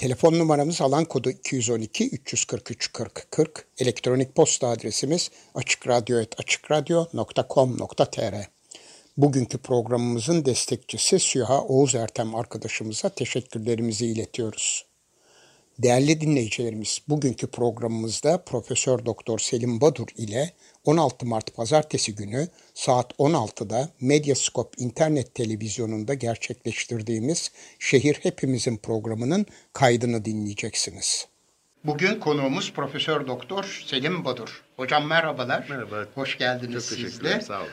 Telefon numaramız alan kodu 212 343 40 40. Elektronik posta adresimiz açıkradyo.com.tr Bugünkü programımızın destekçisi Süha Oğuz Ertem arkadaşımıza teşekkürlerimizi iletiyoruz. Değerli dinleyicilerimiz, bugünkü programımızda Profesör Doktor Selim Badur ile 16 Mart Pazartesi günü saat 16'da Medyaskop internet televizyonunda gerçekleştirdiğimiz Şehir Hepimizin programının kaydını dinleyeceksiniz. Bugün konuğumuz Profesör Doktor Selim Badur. Hocam merhabalar. Merhaba. Hoş geldiniz Çok siz de. Sağ olun.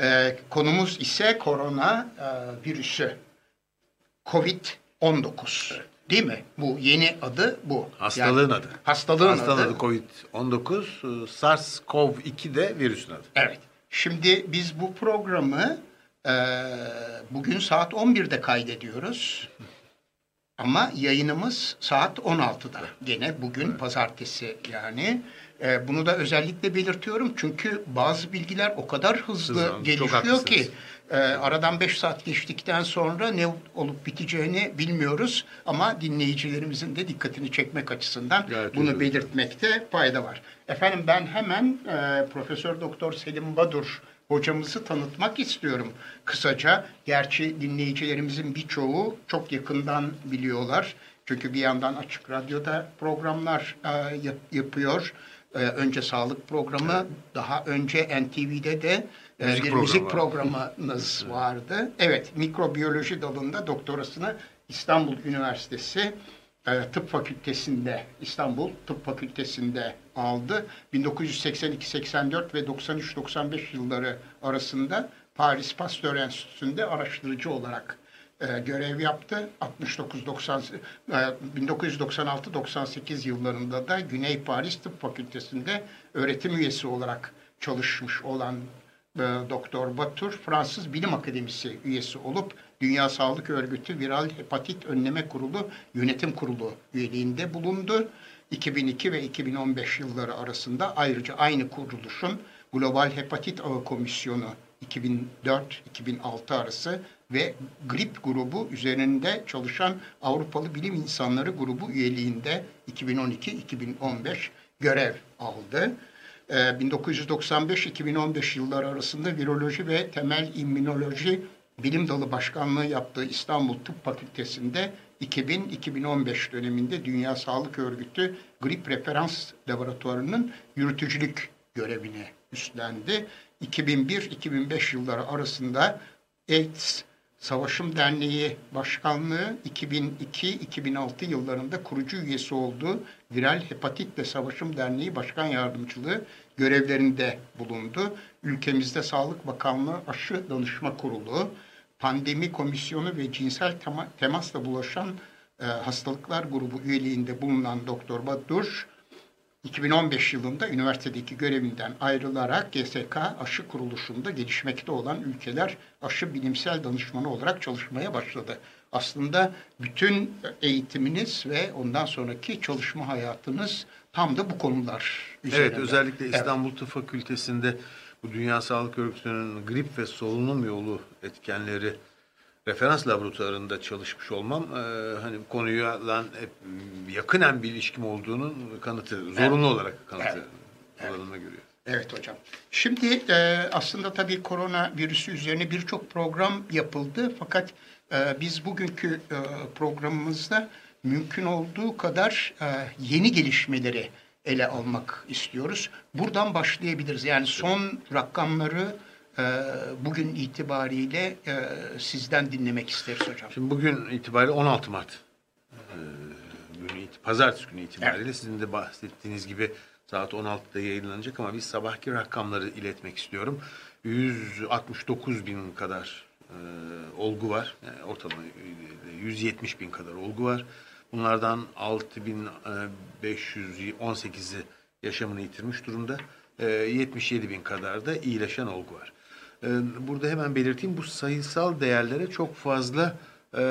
Ee, konumuz ise korona e, virüsü. Covid-19. Değil mi? Bu yeni adı bu. Hastalığın Yani adı. Hastalığın, Hastalığın adı. adı Covid-19. e, SARS-CoV-2 de virüsün adı. Evet. Şimdi biz bu programı e, bugün saat 11'de kaydediyoruz. Ama yayınımız saat 16'da. Gene bugün pazartesi yani. E, bunu da özellikle belirtiyorum çünkü bazı bilgiler o kadar hızlı Hızlı, gelişiyor ki e, aradan 5 saat geçtikten sonra ne olup biteceğini bilmiyoruz. Ama dinleyicilerimizin de dikkatini çekmek açısından Gayet bunu uygun. belirtmekte fayda var. Efendim ben hemen e, Profesör Doktor Selim Badur hocamızı tanıtmak istiyorum kısaca. Gerçi dinleyicilerimizin birçoğu çok yakından biliyorlar. Çünkü bir yandan Açık Radyo'da programlar e, yap- yapıyor. E, önce sağlık programı, daha önce NTV'de de Müzik bir programı müzik var. programınız vardı. Evet, mikrobiyoloji dalında doktorasını İstanbul Üniversitesi e, Tıp Fakültesi'nde, İstanbul Tıp Fakültesi'nde aldı. 1982-84 ve 93-95 yılları arasında Paris Pasteur Enstitüsü'nde araştırıcı olarak e, görev yaptı. 69-90 e, 1996-98 yıllarında da Güney Paris Tıp Fakültesi'nde öğretim üyesi olarak çalışmış olan e, Doktor Batur Fransız Bilim Akademisi üyesi olup Dünya Sağlık Örgütü Viral Hepatit Önleme Kurulu Yönetim Kurulu üyeliğinde bulundu. 2002 ve 2015 yılları arasında ayrıca aynı kuruluşun Global Hepatit Ağı Komisyonu 2004-2006 arası ve grip grubu üzerinde çalışan Avrupalı Bilim İnsanları grubu üyeliğinde 2012-2015 görev aldı. Ee, 1995-2015 yılları arasında viroloji ve temel immünoloji bilim dalı başkanlığı yaptığı İstanbul Tıp Fakültesi'nde 2000-2015 döneminde Dünya Sağlık Örgütü Grip Referans Laboratuvarı'nın yürütücülük görevini üstlendi. 2001-2005 yılları arasında AIDS Savaşım Derneği Başkanlığı 2002-2006 yıllarında kurucu üyesi olduğu Viral Hepatitle Savaşım Derneği Başkan Yardımcılığı görevlerinde bulundu. Ülkemizde Sağlık Bakanlığı Aşı Danışma Kurulu, Pandemi Komisyonu ve Cinsel tema- Temasla Bulaşan e, Hastalıklar Grubu üyeliğinde bulunan Doktor Badur, 2015 yılında üniversitedeki görevinden ayrılarak GSK aşı kuruluşunda gelişmekte olan ülkeler aşı bilimsel danışmanı olarak çalışmaya başladı. Aslında bütün eğitiminiz ve ondan sonraki çalışma hayatınız tam da bu konular üzerinde. Evet, özellikle Evet. İstanbul Tıp Fakültesi'nde bu Dünya Sağlık Örgütü'nün grip ve solunum yolu etkenleri referans laboratuvarında çalışmış olmam e, hani bu konuyla hep yakınen bir ilişkim olduğunun kanıtı, zorunlu olarak kanıtı olanına görüyor. Evet hocam. Şimdi e, aslında tabii korona virüsü üzerine birçok program yapıldı. Fakat e, biz bugünkü e, programımızda mümkün olduğu kadar e, yeni gelişmeleri ele almak istiyoruz. Buradan başlayabiliriz. Yani son rakamları bugün itibariyle e, sizden dinlemek isteriz hocam. Şimdi bugün itibariyle 16 Mart e, günü, pazartesi günü itibariyle sizin de bahsettiğiniz gibi saat 16'da yayınlanacak ama biz sabahki rakamları iletmek istiyorum. 169 bin kadar e, olgu var. Yani ortalama e, 170 bin kadar olgu var. Bunlardan 6518'i yaşamını yitirmiş durumda. E, 77 bin kadar da iyileşen olgu var. E, burada hemen belirteyim bu sayısal değerlere çok fazla e,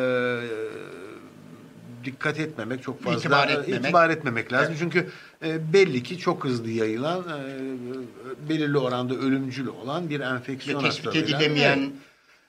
dikkat etmemek, çok fazla İtibar e, etmemek. itibar etmemek lazım. Çünkü e, belli ki çok hızlı yayılan, e, belirli oranda ölümcül olan bir Ve enfeksiyon tespit hastalığıyla- edilemeyen Evet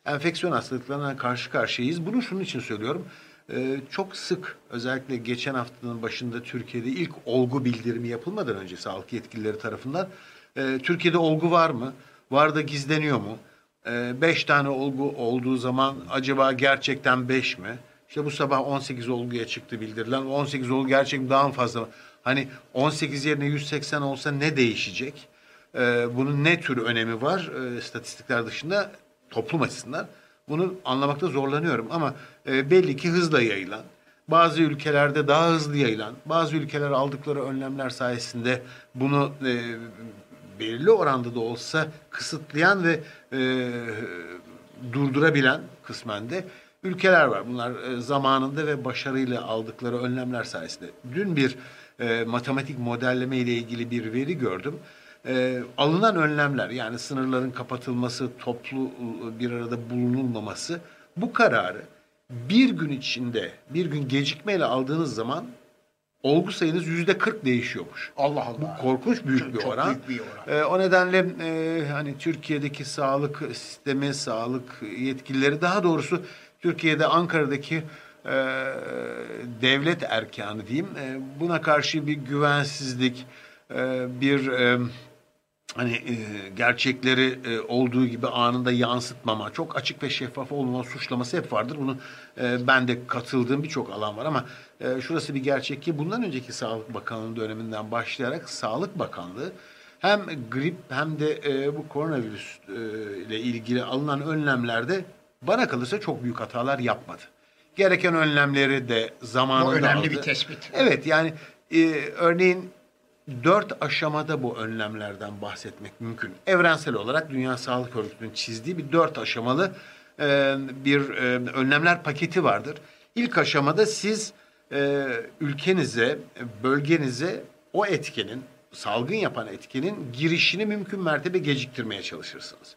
enfeksiyon hastalıklarına karşı karşıyayız. Bunu şunun için söylüyorum. Ee, çok sık özellikle geçen haftanın başında Türkiye'de ilk olgu bildirimi yapılmadan önce sağlık yetkilileri tarafından e, Türkiye'de olgu var mı? Var da gizleniyor mu? E, beş tane olgu olduğu zaman acaba gerçekten beş mi? İşte bu sabah 18 olguya çıktı bildirilen. 18 olgu gerçekten daha mı fazla? Hani 18 yerine 180 olsa ne değişecek? Ee, bunun ne tür önemi var e, statistikler dışında toplum açısından? Bunu anlamakta zorlanıyorum ama e, belli ki hızla yayılan, bazı ülkelerde daha hızlı yayılan, bazı ülkeler aldıkları önlemler sayesinde bunu e, belirli oranda da olsa kısıtlayan ve e, durdurabilen kısmen de ülkeler var. Bunlar e, zamanında ve başarıyla aldıkları önlemler sayesinde. Dün bir e, matematik modelleme ile ilgili bir veri gördüm. E, alınan önlemler yani sınırların kapatılması, toplu e, bir arada bulunulmaması bu kararı bir gün içinde, bir gün gecikmeyle aldığınız zaman olgu sayınız yüzde 40 değişiyormuş. Allah Allah. Korkunç büyük Çok- bir çok oran. büyük bir oran. Ee, o nedenle e, hani Türkiye'deki sağlık sistemi, sağlık yetkilileri daha doğrusu Türkiye'de Ankara'daki e, devlet erkanı diyeyim e, buna karşı bir güvensizlik, e, bir e, hani e, gerçekleri e, olduğu gibi anında yansıtmama, çok açık ve şeffaf olmama suçlaması hep vardır. Bunu e, ben de katıldığım birçok alan var ama e, şurası bir gerçek ki bundan önceki Sağlık Bakanlığı döneminden başlayarak Sağlık Bakanlığı hem grip hem de e, bu koronavirüs e, ile ilgili alınan önlemlerde bana kalırsa çok büyük hatalar yapmadı. Gereken önlemleri de zamanında Bu önemli aldı. bir tespit. Evet yani e, örneğin dört aşamada bu önlemlerden bahsetmek mümkün. Evrensel olarak Dünya Sağlık Örgütü'nün çizdiği bir dört aşamalı e, bir e, önlemler paketi vardır. İlk aşamada siz e, ülkenize, bölgenize o etkenin, salgın yapan etkenin girişini mümkün mertebe geciktirmeye çalışırsınız.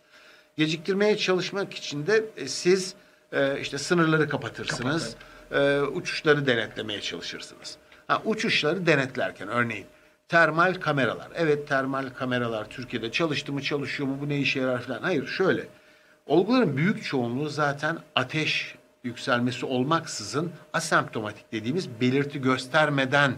Geciktirmeye çalışmak için de e, siz e, işte sınırları kapatırsınız, e, uçuşları denetlemeye çalışırsınız. Ha, uçuşları denetlerken örneğin termal kameralar. Evet termal kameralar Türkiye'de çalıştı mı çalışıyor mu bu ne işe yarar falan. Hayır şöyle olguların büyük çoğunluğu zaten ateş yükselmesi olmaksızın asemptomatik dediğimiz belirti göstermeden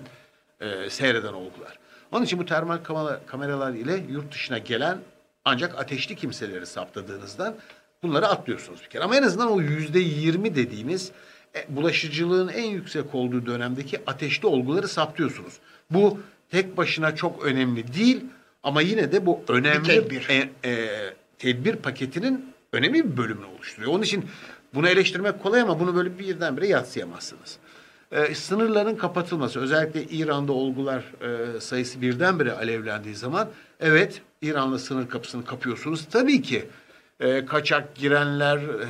e, seyreden olgular. Onun için bu termal kamera- kameralar ile yurt dışına gelen ancak ateşli kimseleri saptadığınızdan bunları atlıyorsunuz bir kere. Ama en azından o yüzde yirmi dediğimiz e, bulaşıcılığın en yüksek olduğu dönemdeki ateşli olguları saptıyorsunuz. Bu tek başına çok önemli değil ama yine de bu önemli tedbir. e, e, tedbir paketinin önemli bir bölümünü oluşturuyor. Onun için bunu eleştirmek kolay ama bunu böyle birdenbire yatsıyamazsınız. Ee, sınırların kapatılması, özellikle İran'da olgular e, sayısı birdenbire alevlendiği zaman, evet İran'la sınır kapısını kapıyorsunuz. Tabii ki e, kaçak girenler, e,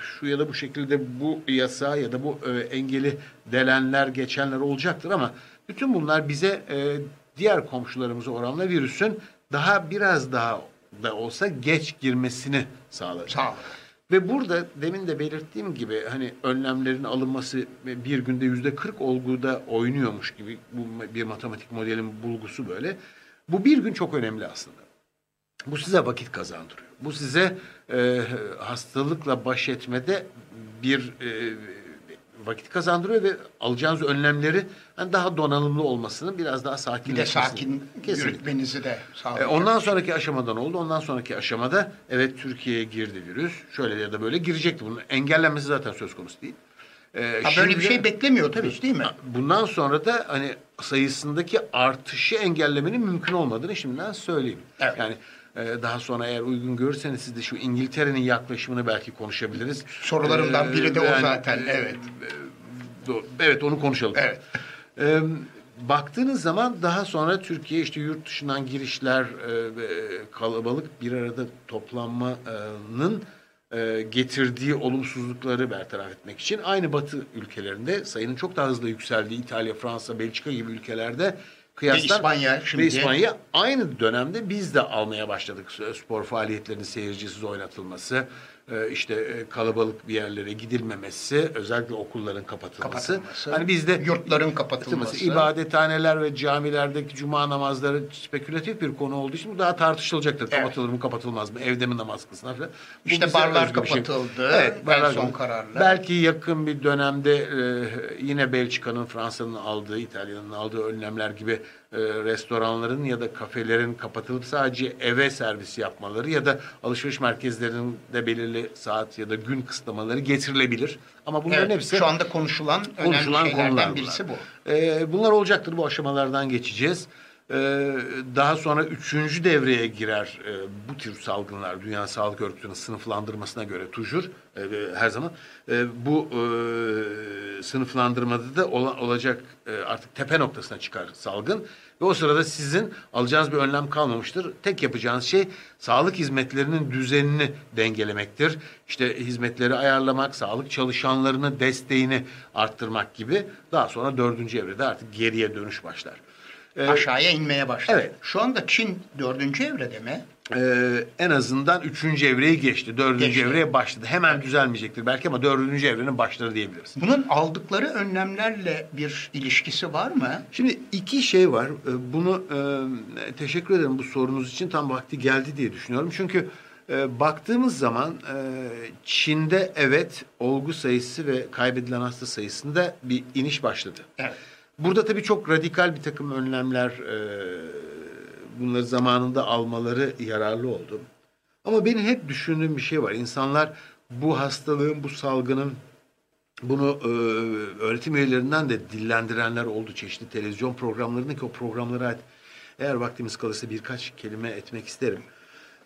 şu ya da bu şekilde bu yasa ya da bu e, engeli delenler, geçenler olacaktır ama bütün bunlar bize e, diğer komşularımıza oranla virüsün daha biraz daha da olsa geç girmesini sağlar. Sağ. Ve burada demin de belirttiğim gibi hani önlemlerin alınması bir günde yüzde 40 olguda oynuyormuş gibi bu bir matematik modelin bulgusu böyle. Bu bir gün çok önemli aslında. Bu size vakit kazandırıyor. Bu size e, hastalıkla baş etmede bir e, vakit kazandırıyor ve alacağınız önlemleri hani daha donanımlı olmasını biraz daha Bir de sakin Kesinlikle. yürütmenizi de E, sağlayacak. ondan sonraki aşamadan oldu. Ondan sonraki aşamada evet Türkiye'ye girdi virüs. Şöyle ya da böyle girecekti. Bunun engellenmesi zaten söz konusu değil. E, Ha, böyle bir şimdi- şey beklemiyordunuz değil mi? Bundan sonra da hani sayısındaki artışı engellemenin mümkün olmadığını şimdiden söyleyeyim. Evet. Yani e, daha sonra eğer uygun görürseniz siz de şu İngiltere'nin yaklaşımını belki konuşabiliriz. Sorularımdan biri de o yani, zaten, e, evet. Do- Evet onu konuşalım. Evet. Ee, baktığınız zaman daha sonra Türkiye işte yurt dışından girişler e, kalabalık bir arada toplanmanın e, getirdiği olumsuzlukları bertaraf etmek için aynı Batı ülkelerinde sayının çok daha hızlı yükseldiği İtalya, Fransa, Belçika gibi ülkelerde kıyasla İspanya şimdi. ve İspanya aynı dönemde biz de almaya başladık spor faaliyetlerinin seyircisiz oynatılması, işte e, kalabalık bir yerlere gidilmemesi, özellikle okulların kapatılması. Kapatılması, Hani bizde yurtların kapatılması. ibadethaneler ve camilerdeki cuma namazları spekülatif bir konu olduğu için bu daha tartışılacaktır. Evet. Kapatılır mı, kapatılmaz mı, evde mi namaz kılsınlar falan. İşte barlar şey. kapatıldı. Evet, en barlar son kararla. Belki yakın bir dönemde e, yine Belçika'nın, Fransa'nın aldığı, İtalya'nın aldığı önlemler gibi e, restoranların ya da kafelerin kapatılıp sadece eve servis yapmaları ya da alışveriş merkezlerinde belirli saat ya da gün kısıtlamaları getirilebilir. Ama bunların Evet, hepsi şu anda konuşulan, konuşulan önemli şeylerden konular birisi bu. Ee, bunlar olacaktır. Bu aşamalardan geçeceğiz. Ee, daha sonra üçüncü devreye girer e, bu tür salgınlar. Dünya Sağlık Örgütü'nün sınıflandırmasına göre tujur e, her zaman. E, bu e, sınıflandırmada da ola- olacak e, artık tepe noktasına çıkar salgın. Ve o sırada sizin alacağınız bir önlem kalmamıştır. Tek yapacağınız şey sağlık hizmetlerinin düzenini dengelemektir. İşte hizmetleri ayarlamak, sağlık çalışanlarının desteğini arttırmak gibi. Daha sonra dördüncü evrede artık geriye dönüş başlar. Ee, Aşağıya inmeye başladı. Evet. Şu anda Çin dördüncü evrede mi? Ee, en azından üçüncü evreyi geçti. Dördüncü Geçti. evreye başladı. Hemen düzelmeyecektir belki ama dördüncü evrenin başları diyebiliriz. Bunun aldıkları önlemlerle bir ilişkisi var mı? Şimdi iki şey var. Ee, Bunu e, teşekkür ederim bu sorunuz için tam vakti geldi diye düşünüyorum. Çünkü e, baktığımız zaman e, Çin'de evet olgu sayısı ve kaybedilen hasta sayısında bir iniş başladı. Evet. Burada tabii çok radikal bir takım önlemler e, bunları zamanında almaları yararlı oldu. Ama benim hep düşündüğüm bir şey var. İnsanlar bu hastalığın, bu salgının bunu e, öğretim üyelerinden de dillendirenler oldu. Çeşitli televizyon programlarında ki o programlara ait eğer vaktimiz kalırsa birkaç kelime etmek isterim.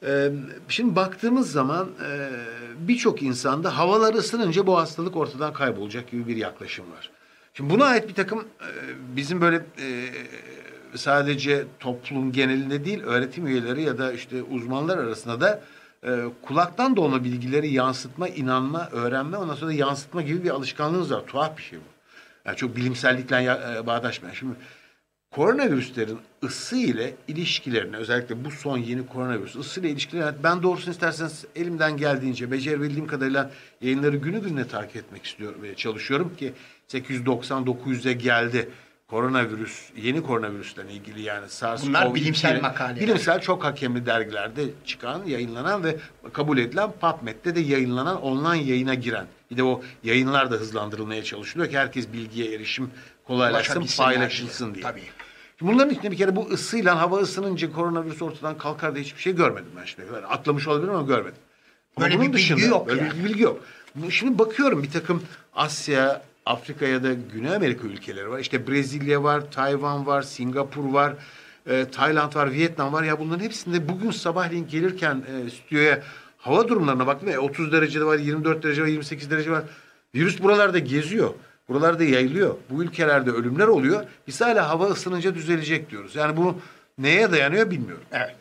E, şimdi baktığımız zaman e, birçok insanda havalar ısınınca bu hastalık ortadan kaybolacak gibi bir yaklaşım var. Şimdi buna ait bir takım e, bizim böyle e, sadece toplum genelinde değil öğretim üyeleri ya da işte uzmanlar arasında da e, kulaktan dolma bilgileri yansıtma, inanma, öğrenme ondan sonra yansıtma gibi bir alışkanlığınız var. Tuhaf bir şey bu. Yani çok bilimsellikle ya, bağdaşmayan. Şimdi koronavirüslerin ısı ile ilişkilerini özellikle bu son yeni koronavirüs ısı ile ilişkilerini ben doğrusunu isterseniz elimden geldiğince becerebildiğim kadarıyla yayınları günü gününe takip etmek istiyorum ve çalışıyorum ki 890-900'e geldi koronavirüs, yeni koronavirüsle ilgili yani SARS Bunlar bilimsel makaleler. Bilimsel çok hakemli dergilerde çıkan, yayınlanan ve kabul edilen PubMed'de de yayınlanan online yayına giren. Bir de o yayınlar da hızlandırılmaya çalışılıyor ki herkes bilgiye erişim kolaylaşsın, paylaşılsın diye. Tabii. Şimdi bunların içinde bir kere bu ısıyla hava ısınınca koronavirüs ortadan kalkar diye hiçbir şey görmedim ben şimdiye kadar. Atlamış olabilirim ama görmedim. Ama Böyle bunun bir bilgi yok Böyle yani. bir bilgi yok. Şimdi bakıyorum bir takım Asya, Afrika ya da Güney Amerika ülkeleri var. İşte Brezilya var, Tayvan var, Singapur var, e, Tayland var, Vietnam var. Ya bunların hepsinde bugün sabahleyin gelirken e, stüdyoya hava durumlarına baktım. E, 30 derecede var, 24 derece var, 28 derece var. Virüs buralarda geziyor. Buralarda yayılıyor. Bu ülkelerde ölümler oluyor. Biz hala hava ısınınca düzelecek diyoruz. Yani bu neye dayanıyor bilmiyorum. Evet.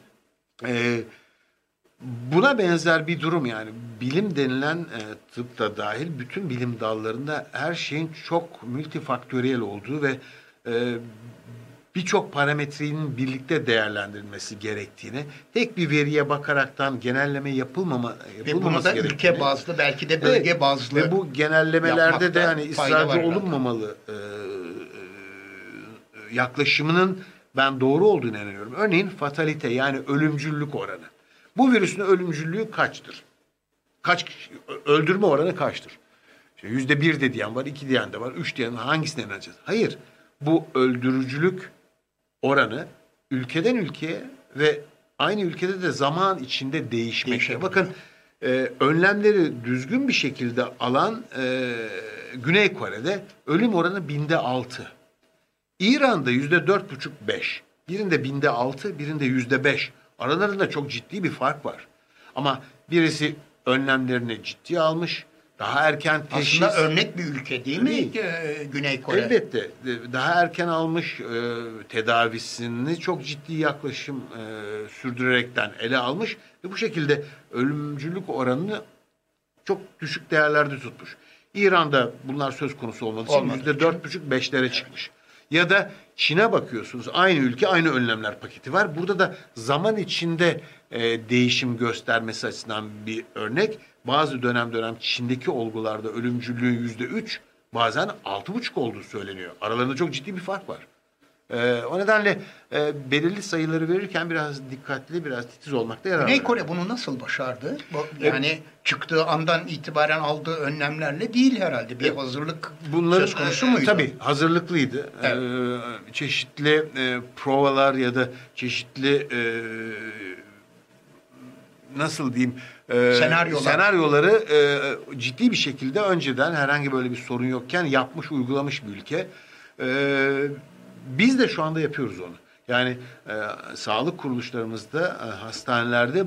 Ee, buna benzer bir durum yani bilim denilen e, tıp da dahil bütün bilim dallarında her şeyin çok multifaktöriyel olduğu ve e, birçok parametrenin birlikte değerlendirilmesi gerektiğini, tek bir veriye bakaraktan genelleme yapılmama Ve yapılmaması bunu da ülke bazlı belki de bölge Evet. bazlı Ve bu genellemelerde de hani ısrarcı olunmamalı e, e, yaklaşımının ben doğru olduğunu inanıyorum. Örneğin fatalite yani ölümcüllük oranı. Bu virüsün ölümcüllüğü kaçtır? Kaç kişi- öldürme oranı kaçtır? İşte yüzde bir de diyen var, iki diyen de var, üç diyen var. Hangisine inanacağız? Hayır. Bu öldürücülük oranı ülkeden ülkeye ve aynı ülkede de zaman içinde değişmekte. Bakın e, önlemleri düzgün bir şekilde alan e, Güney Kore'de ölüm oranı binde altı. İran'da yüzde dört buçuk beş. Birinde binde altı, birinde yüzde beş. Aralarında çok ciddi bir fark var. Ama birisi önlemlerini ciddiye almış, daha erken teşhis... aslında örnek bir ülke değil mi. Ee, Güney Kore? Elbette e, daha erken almış e, tedavisini çok ciddi yaklaşım e, sürdürerekten ele almış ve bu şekilde ölümcülük oranını çok düşük değerlerde tutmuş. İran'da bunlar söz konusu olmadığı için yüzde dört buçuk beşlere çıkmış. Ya da Çin'e bakıyorsunuz aynı ülke aynı önlemler paketi var. Burada da zaman içinde e, değişim göstermesi açısından bir örnek. Bazı dönem dönem Çin'deki olgularda ölümcüllüğün yüzde üç bazen altı buçuk olduğu söyleniyor. Aralarında çok ciddi bir fark var. Ee, o nedenle e, belirli sayıları verirken biraz dikkatli, biraz titiz olmakta yarar var. Güney Kore bunu nasıl başardı? Bu- Yani çıktığı andan itibaren aldığı önlemlerle değil herhalde. Bir hazırlık Bunların söz konusu e, muydu? Tabii hazırlıklıydı. Evet. Ee, çeşitli e, provalar ya da çeşitli e, nasıl diyeyim e, Senaryolar. senaryoları e, ciddi bir şekilde önceden herhangi böyle bir sorun yokken yapmış, uygulamış bir ülke. E, biz de şu anda yapıyoruz onu. Yani e, sağlık kuruluşlarımızda, e, hastanelerde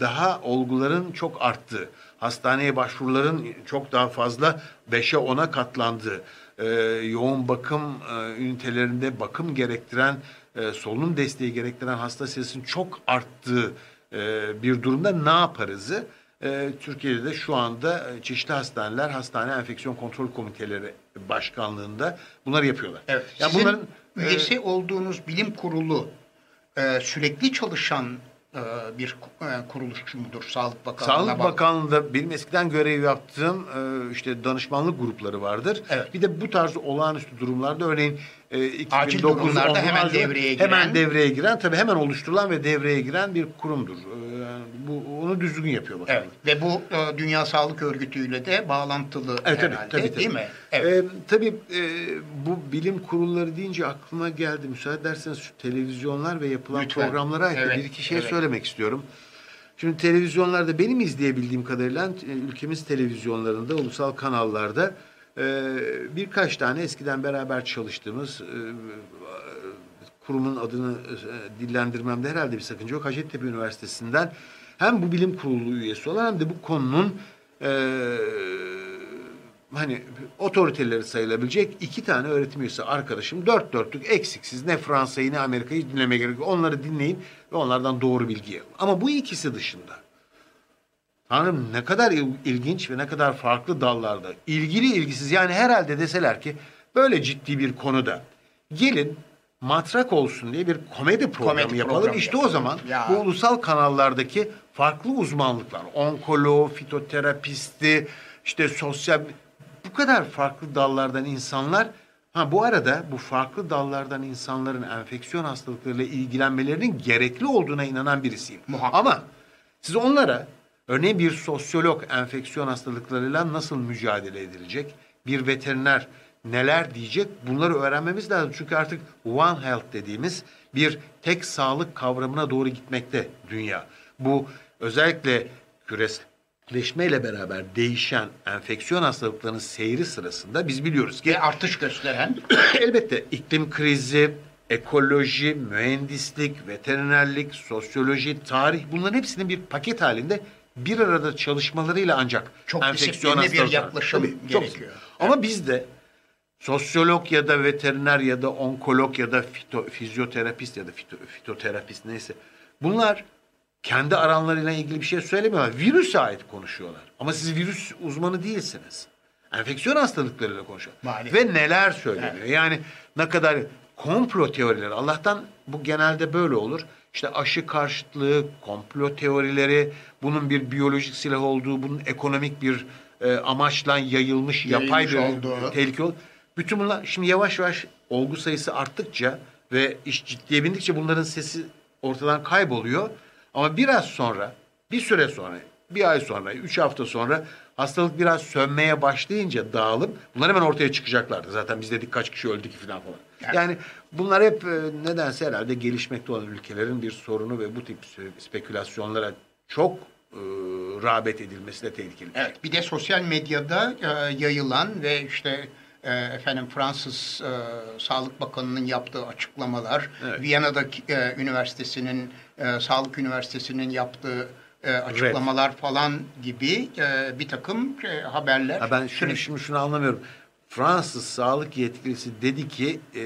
daha olguların çok arttığı, hastaneye başvuruların çok daha fazla 5'e 10'a katlandığı, e, yoğun bakım e, ünitelerinde bakım gerektiren, e, solunum desteği gerektiren hasta sayısının çok arttığı e, bir durumda ne yaparızı e, Türkiye'de de şu anda e, çeşitli hastaneler, hastane enfeksiyon kontrol komiteleri başkanlığında bunları yapıyorlar. Evet. Yani Sizin bunların üyesi olduğunuz bilim kurulu e, sürekli çalışan e, bir e, kuruluş mudur? Sağlık Bakanlığı'na Sağlık bağlı. Bakanlığı'nda benim eskiden görev yaptığım e, işte danışmanlık grupları vardır. Evet. Bir de bu tarz olağanüstü durumlarda örneğin e, 2009, Acil durumlarda 10, hemen devreye giren- hemen devreye giren tabii hemen oluşturulan ve devreye giren bir kurumdur. E, yani bu onu düzgün yapıyor bakanlık. Evet. Ve bu e, Dünya Sağlık Örgütü de bağlantılı Evet, tabii, herhalde tabii, tabii. değil mi? Evet. Ee, tabii e, bu bilim kurulları deyince aklıma geldi. Müsaade ederseniz şu televizyonlar ve yapılan Lütfen. programlara ait Evet, bir iki şey evet. söylemek istiyorum. Şimdi televizyonlarda benim izleyebildiğim kadarıyla e, ülkemiz televizyonlarında, ulusal kanallarda e, birkaç tane eskiden beraber çalıştığımız e, kurumun adını e, dillendirmemde herhalde bir sakınca yok. Hacettepe Üniversitesi'nden hem bu bilim kurulu üyesi olan hem de bu konunun e, hani otoriteleri sayılabilecek iki tane öğretim üyesi arkadaşım dört dörtlük eksiksiz ne Fransa'yı ne Amerika'yı dinleme gerek. Onları dinleyin ve onlardan doğru bilgi alın. Ama bu ikisi dışında Tanrım ne kadar il- ilginç ve ne kadar farklı dallarda ilgili ilgisiz yani herhalde deseler ki böyle ciddi bir konuda gelin matrak olsun diye bir komedi programı Komedi yapalım. programı işte o yapalım. zaman Ya. bu ulusal kanallardaki farklı uzmanlıklar, onkoloğu, fitoterapisti, işte sosyal bu kadar farklı dallardan insanlar ha bu arada bu farklı dallardan insanların enfeksiyon hastalıklarıyla ilgilenmelerinin gerekli olduğuna inanan birisiyim. Muhakkak. Ama siz onlara örneğin bir sosyolog enfeksiyon hastalıklarıyla nasıl mücadele edilecek, bir veteriner neler diyecek bunları öğrenmemiz lazım. Çünkü artık One Health dediğimiz bir tek sağlık kavramına doğru gitmekte dünya. Bu özellikle küreselleşmeyle beraber değişen enfeksiyon hastalıklarının seyri sırasında biz biliyoruz ki Ve artış gösteren Elbette iklim krizi, ekoloji, mühendislik, veterinerlik, sosyoloji, tarih bunların hepsinin bir paket halinde bir arada çalışmalarıyla ancak Çok enfeksiyon disiplinli bir hastalıkları- yaklaşım çok gerekiyor. Ama bizde sosyolog ya da veteriner ya da onkolog ya da fito, fizyoterapist ya da fito, fitoterapist neyse bunlar kendi aranlarıyla ilgili bir şey söylemiyorlar. Virüse ait konuşuyorlar. Ama siz virüs uzmanı değilsiniz. Enfeksiyon hastalıklarıyla konuşuyorlar. Maalesef. Ve neler söyleniyor. Yani ne kadar komplo teorileri. Allah'tan bu genelde böyle olur. İşte aşı karşıtlığı, komplo teorileri, bunun bir biyolojik silah olduğu, bunun ekonomik bir e, amaçla yayılmış, yapay bir olduğu. tehlike ol. Bütün bunlar şimdi yavaş yavaş olgu sayısı arttıkça ve iş ciddiye bindikçe bunların sesi ortadan kayboluyor. Ama biraz sonra, bir süre sonra, bir ay sonra, üç hafta sonra hastalık biraz sönmeye başlayınca dağılıp bunlar hemen ortaya çıkacaklardı. Zaten biz dedik kaç kişi öldü ki falan falan. Yani bunlar hep e, nedense herhalde gelişmekte olan ülkelerin bir sorunu ve bu tip spe- spekülasyonlara çok e, rağbet edilmesi de tehlikeli. Evet, bir de sosyal medyada e, yayılan ve işte e, efendim Fransız e, Sağlık Bakanı'nın yaptığı açıklamalar, Evet. Viyana'daki e, üniversitesinin e, Sağlık Üniversitesi'nin yaptığı e, açıklamalar falan gibi e, bir takım e, haberler. Ha ben şunu, şimdi şunu anlamıyorum. Fransız sağlık yetkilisi dedi ki e,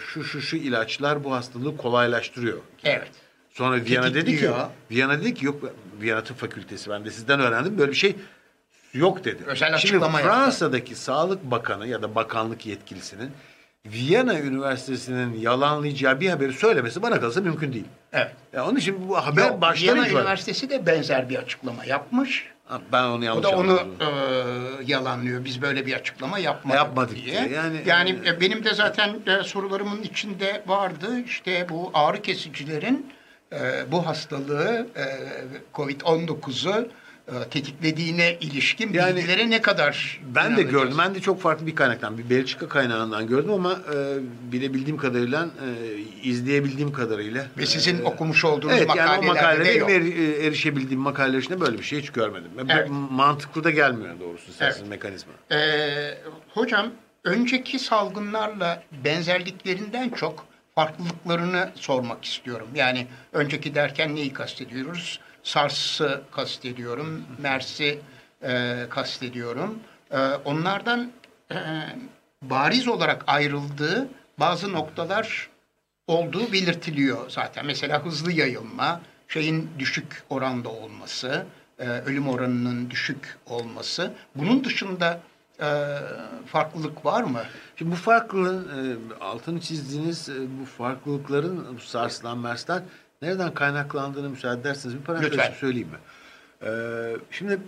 şu şu şu ilaçlar bu hastalığı kolaylaştırıyor. Evet. Sonra Viyana dedi ki. Viyana dedi ki yok Viyana Tıp Fakültesi ben de sizden öğrendim böyle bir şey yok dedi. Özel Şimdi açıklama yaptı. Fransa'daki Sağlık Bakanı ya da bakanlık yetkilisinin Viyana Üniversitesi'nin yalanlayacağı bir haberi söylemesi bana kalırsa mümkün değil. Evet. Ya onun için bu haber baştan Viyana itibaren- Üniversitesi de benzer bir açıklama yapmış. Ben onu O yanlış da onu e, yalanlıyor. Biz böyle bir açıklama yapmadık, Yapmadık diye. diye. Yani- Yani, e, benim de zaten e, sorularımın içinde vardı. İşte bu ağrı kesicilerin e, bu hastalığı e, Covid-19'u e, tetiklediğine ilişkin Yani bilgilere ne kadar Ben de gördüm. Ben de çok farklı bir kaynaktan, bir Belçika kaynağından gördüm ama e, bilebildiğim kadarıyla, e, izleyebildiğim kadarıyla. Ve sizin e, okumuş olduğunuz Evet yani o makalelerde makalede er- e, erişebildiğim makaleler içinde böyle bir şey hiç görmedim. Ve Evet. Mantıklı da gelmiyor doğrusu sensiz Evet. mekanizma. Ee, hocam önceki salgınlarla benzerliklerinden çok farklılıklarını sormak istiyorum. Yani önceki derken neyi kastediyoruz? SARS'ı kastediyorum, MERS'i e, kastediyorum. E, onlardan e, bariz olarak ayrıldığı bazı noktalar olduğu belirtiliyor zaten. Mesela hızlı yayılma, şeyin düşük oranda olması, e, ölüm oranının düşük olması. Bunun dışında e, farklılık var mı? Şimdi bu farklılığın e, altını çizdiğiniz e, bu farklılıkların bu SARS'dan MERS'ten nereden kaynaklandığını müsaade ederseniz bir parantez söyleyeyim mi? E, şimdi e,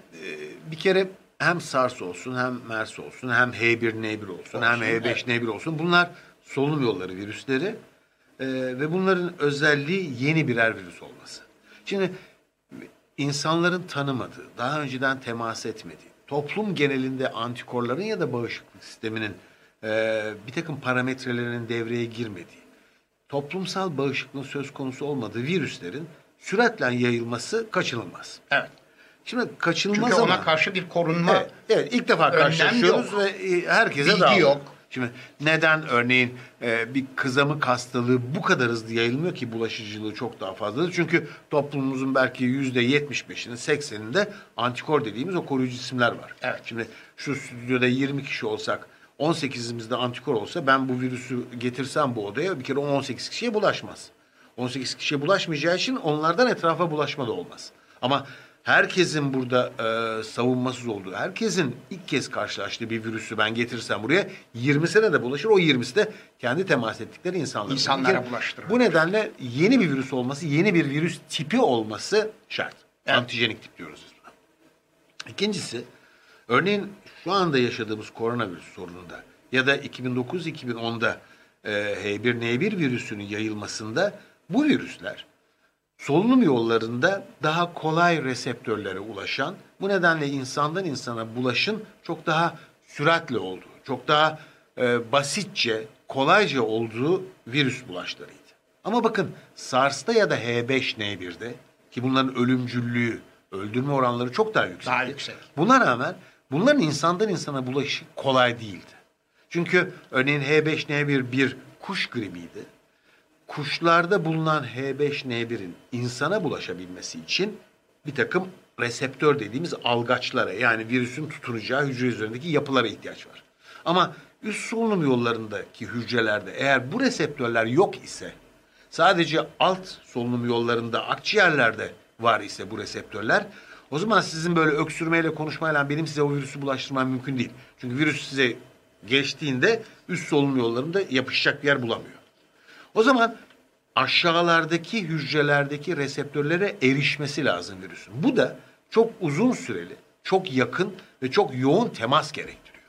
bir kere hem SARS olsun hem MERS olsun hem H1N1 olsun, hem Olsun, H5N1 olsun bunlar solunum yolları virüsleri e, ve bunların özelliği yeni birer virüs olması. Şimdi insanların tanımadığı, daha önceden temas etmediği, toplum genelinde antikorların ya da bağışıklık sisteminin e, bir takım parametrelerinin devreye girmediği, toplumsal bağışıklığın söz konusu olmadığı virüslerin süratle yayılması kaçınılmaz. Evet. Şimdi kaçınılmaz Çünkü ama... ona karşı bir korunma Evet, evet ilk defa karşılaşıyoruz yok. ve e, herkese Bilgi dağılıyor. yok. Şimdi neden örneğin e, bir kızamık hastalığı bu kadar hızlı yayılmıyor ki bulaşıcılığı çok daha fazladır? Çünkü toplumumuzun belki yüzde yetmiş sekseninde antikor dediğimiz o koruyucu isimler var. Evet. Şimdi şu stüdyoda 20 kişi olsak 18'imizde antikor olsa ben bu virüsü getirsem bu odaya bir kere o 18 kişiye bulaşmaz. 18 kişiye bulaşmayacağı için onlardan etrafa bulaşma da olmaz. Ama herkesin burada e, savunmasız olduğu, herkesin ilk kez karşılaştığı bir virüsü ben getirsem buraya 20 sene de bulaşır. O 20'si de kendi temas ettikleri insanlara. İnsanlara kere bulaştırır. Bu nedenle yeni bir virüs olması, yeni bir virüs tipi olması şart. Evet. Antijenik tip diyoruz biz buna. İkincisi, örneğin şu anda yaşadığımız koronavirüs sorununda ya da 2009-2010'da e, H1N1 virüsünün yayılmasında bu virüsler solunum yollarında daha kolay reseptörlere ulaşan, bu nedenle insandan insana bulaşın çok daha süratli olduğu, çok daha e, basitçe, kolayca olduğu virüs bulaşlarıydı. Ama bakın SARS'ta ya da H5N1'de ki bunların ölümcüllüğü, öldürme oranları çok daha yüksek. Daha yüksek. Buna rağmen bunların insandan insana bulaşı kolay değildi. Çünkü örneğin H5N1 bir kuş gribiydi kuşlarda bulunan H5N1'in insana bulaşabilmesi için bir takım reseptör dediğimiz algaçlara yani virüsün tutunacağı hücre üzerindeki yapılara ihtiyaç var. Ama üst solunum yollarındaki hücrelerde eğer bu reseptörler yok ise sadece alt solunum yollarında akciğerlerde var ise bu reseptörler o zaman sizin böyle öksürmeyle konuşmayla benim size o virüsü bulaştırmam mümkün değil. Çünkü virüs size geçtiğinde üst solunum yollarında yapışacak bir yer bulamıyor. O zaman aşağılardaki hücrelerdeki reseptörlere erişmesi lazım virüsün. Bu da çok uzun süreli, çok yakın ve çok yoğun temas gerektiriyor.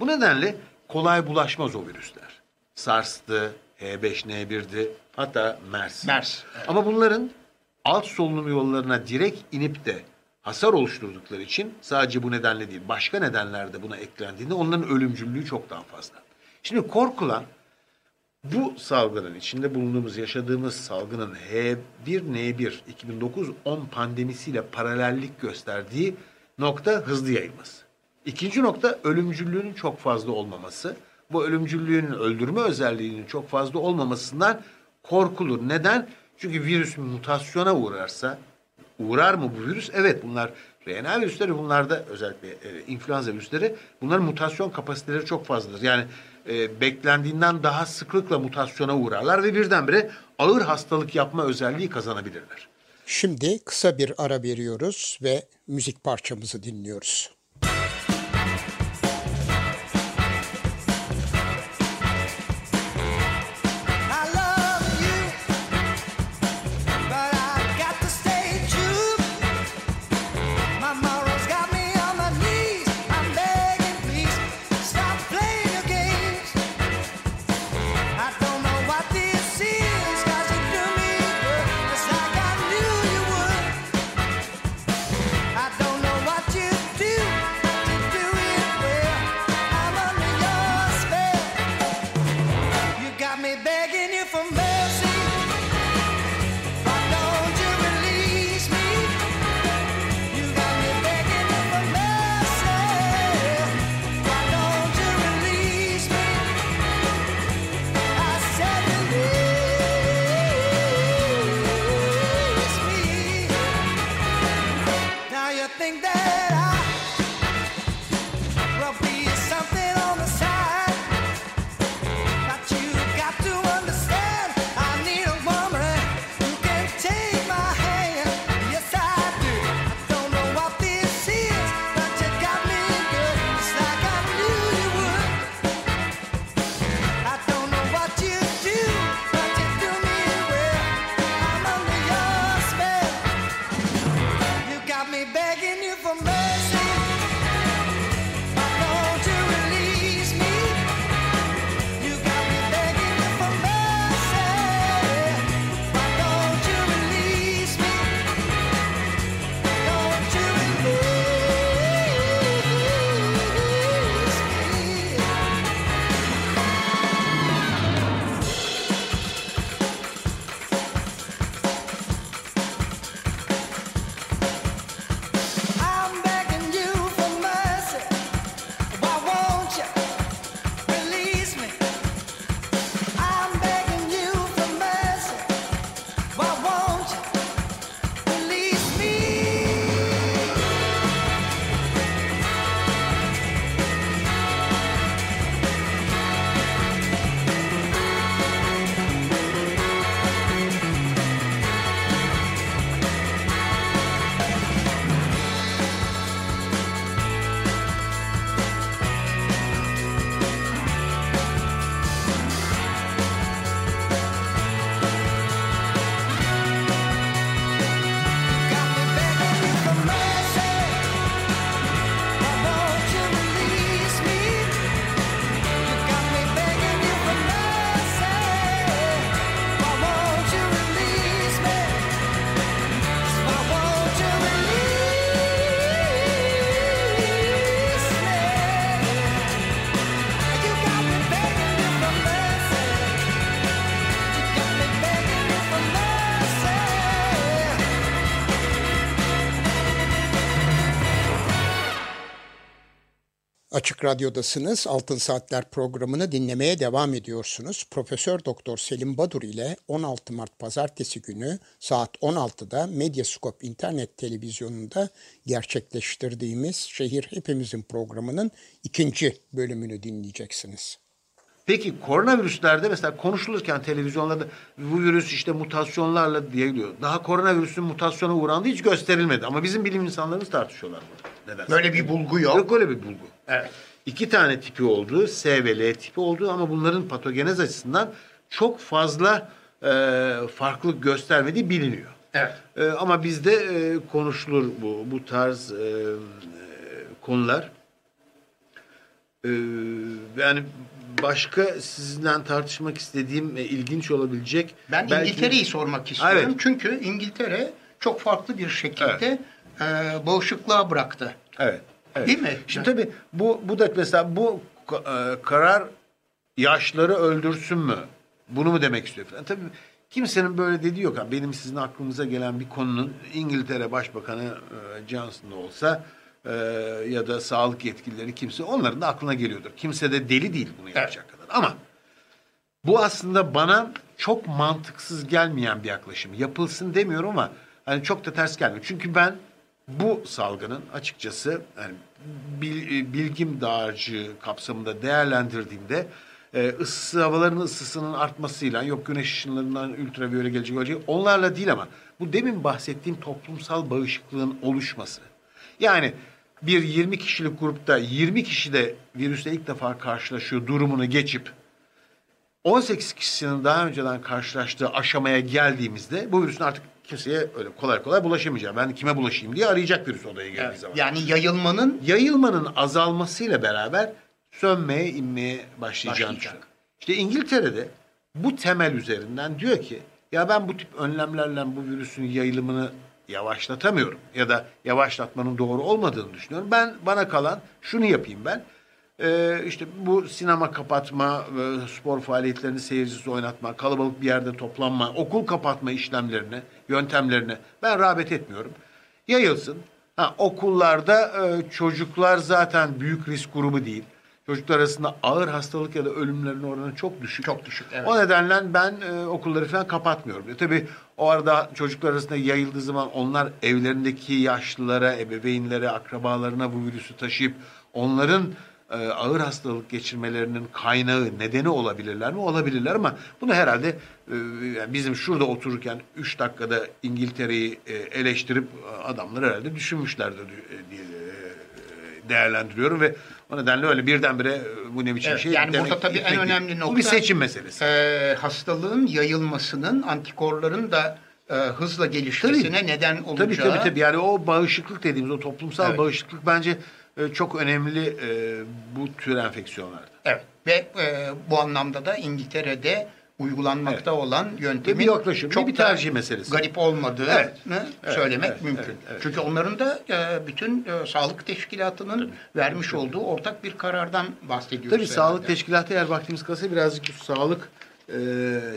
Bu nedenle kolay bulaşmaz o virüsler. SARS'tı, H5N1'di, hatta MERS. MERS, evet. Ama bunların alt solunum yollarına direkt inip de hasar oluşturdukları için sadece bu nedenle değil, başka nedenlerde buna eklendiğinde onların ölümcüllüğü çok daha fazla. Şimdi korkulan bu salgının içinde bulunduğumuz, yaşadığımız salgının H1N1 2009-10 pandemisiyle paralellik gösterdiği nokta hızlı yayılması. İkinci nokta ölümcüllüğünün çok fazla olmaması. Bu ölümcüllüğünün öldürme özelliğinin çok fazla olmamasından korkulur. Neden? Çünkü virüs mutasyona uğrarsa, uğrar mı bu virüs? Evet bunlar RNA virüsleri bunlarda özellikle e, influenza virüsleri bunların mutasyon kapasiteleri çok fazladır. Yani e, beklendiğinden daha sıklıkla mutasyona uğrarlar ve birdenbire ağır hastalık yapma özelliği kazanabilirler. Şimdi kısa bir ara veriyoruz ve müzik parçamızı dinliyoruz. Açık Radyo'dasınız. Altın Saatler programını dinlemeye devam ediyorsunuz. Profesör Doktor Selim Badur ile 16 Mart Pazartesi günü saat 16'da Medyaskop internet televizyonunda gerçekleştirdiğimiz Şehir Hepimizin programının ikinci bölümünü dinleyeceksiniz. Peki koronavirüslerde mesela konuşulurken televizyonlarda bu virüs işte mutasyonlarla diye diyor. Daha koronavirüsün mutasyona uğrandığı hiç gösterilmedi. Ama bizim bilim insanlarımız tartışıyorlar bunu. Neden? Böyle bir bulgu yok. Yok öyle bir bulgu. Evet. İki tane tipi oldu. S ve L tipi oldu ama bunların patogenez açısından çok fazla e, farklılık göstermediği biliniyor. Evet. E, ama bizde e, konuşulur bu bu tarz e, e, konular. E, yani başka sizinle tartışmak istediğim e, ilginç olabilecek. Ben belki- İngiltere'yi sormak istiyorum. Evet. Çünkü İngiltere çok farklı bir şekilde e, bağışıklığa bıraktı. Evet. evet. Değil mi? Şimdi tabii bu bu da mesela bu e, karar yaşları öldürsün mü? Bunu mu demek istiyor falan. Tabii kimsenin böyle dediği yok. Benim sizin aklınıza gelen bir konunun İngiltere Başbakanı e, Johnson olsa e, ya da sağlık yetkilileri kimse onların da aklına geliyordur. Kimse de deli değil bunu yapacak kadar. Ama bu aslında bana çok mantıksız gelmeyen bir yaklaşım. Yapılsın demiyorum ama hani çok da ters gelmiyor. Çünkü ben bu salgının açıkçası yani bil- bilgim dağarcığı kapsamında değerlendirdiğimde e, ısı havaların ısısının artmasıyla yok güneş ışınlarından ultraviyole gelecek olacak onlarla değil ama bu demin bahsettiğim toplumsal bağışıklığın oluşması. Yani bir 20 kişilik grupta 20 kişi de virüsle ilk defa karşılaşıyor durumunu geçip 18 kişinin daha önceden karşılaştığı aşamaya geldiğimizde bu virüsün artık kimseye öyle kolay kolay bulaşamayacağı. Ben kime bulaşayım diye arayacak virüs odaya geldiği Evet. zaman. Yani yayılmanın Yayılmanın azalmasıyla beraber sönmeye, inmeye başlayacağını Başlayacak. İşte İngiltere'de bu temel üzerinden diyor ki ya ben bu tip önlemlerle bu virüsün yayılımını yavaşlatamıyorum ya da yavaşlatmanın doğru olmadığını düşünüyorum. Ben bana kalan şunu yapayım ben. Ee, işte bu sinema kapatma, e, spor faaliyetlerini seyircisiz oynatma, kalabalık bir yerde toplanma, okul kapatma işlemlerine, yöntemlerine ben rağbet etmiyorum. Yayılsın. Ha, okullarda e, çocuklar zaten büyük risk grubu değil. Çocuklar arasında ağır hastalık ya da ölümlerin oranı çok düşük. Çok düşük, evet. O nedenle ben e, okulları falan kapatmıyorum. E, tabii o arada çocuklar arasında yayıldığı zaman onlar evlerindeki yaşlılara, ebeveynlere, akrabalarına bu virüsü taşıyıp onların e, ağır hastalık geçirmelerinin kaynağı, nedeni olabilirler mi? Olabilirler ama bunu herhalde e, yani bizim şurada otururken 3 dakikada İngiltere'yi e, eleştirip e, adamlar herhalde düşünmüşlerdir diye e, değerlendiriyorum ve o nedenle öyle birdenbire e, bu ne biçim Evet, şey yani demek- burada tabii en değil. önemli Bu nokta- bir seçim meselesi. e, hastalığın yayılmasının antikorların da e, hızla gelişmesine neden Tabii olacağı. tabii tabii. Yani o bağışıklık dediğimiz o toplumsal Evet. bağışıklık bence e, çok önemli e, bu tür enfeksiyonlarda. Evet ve e, bu anlamda da İngiltere'de uygulanmakta olan yöntemin Bir yaklaşım, çok bir tercih meselesi. garip olmadığını Evet, evet, söylemek evet, mümkün. evet, evet. Çünkü onların da e, bütün e, sağlık teşkilatının vermiş olduğu ortak bir karardan bahsediyoruz. Tabii sağlık herhalde. teşkilatı eğer vaktimiz kalsa birazcık bu sağlık e,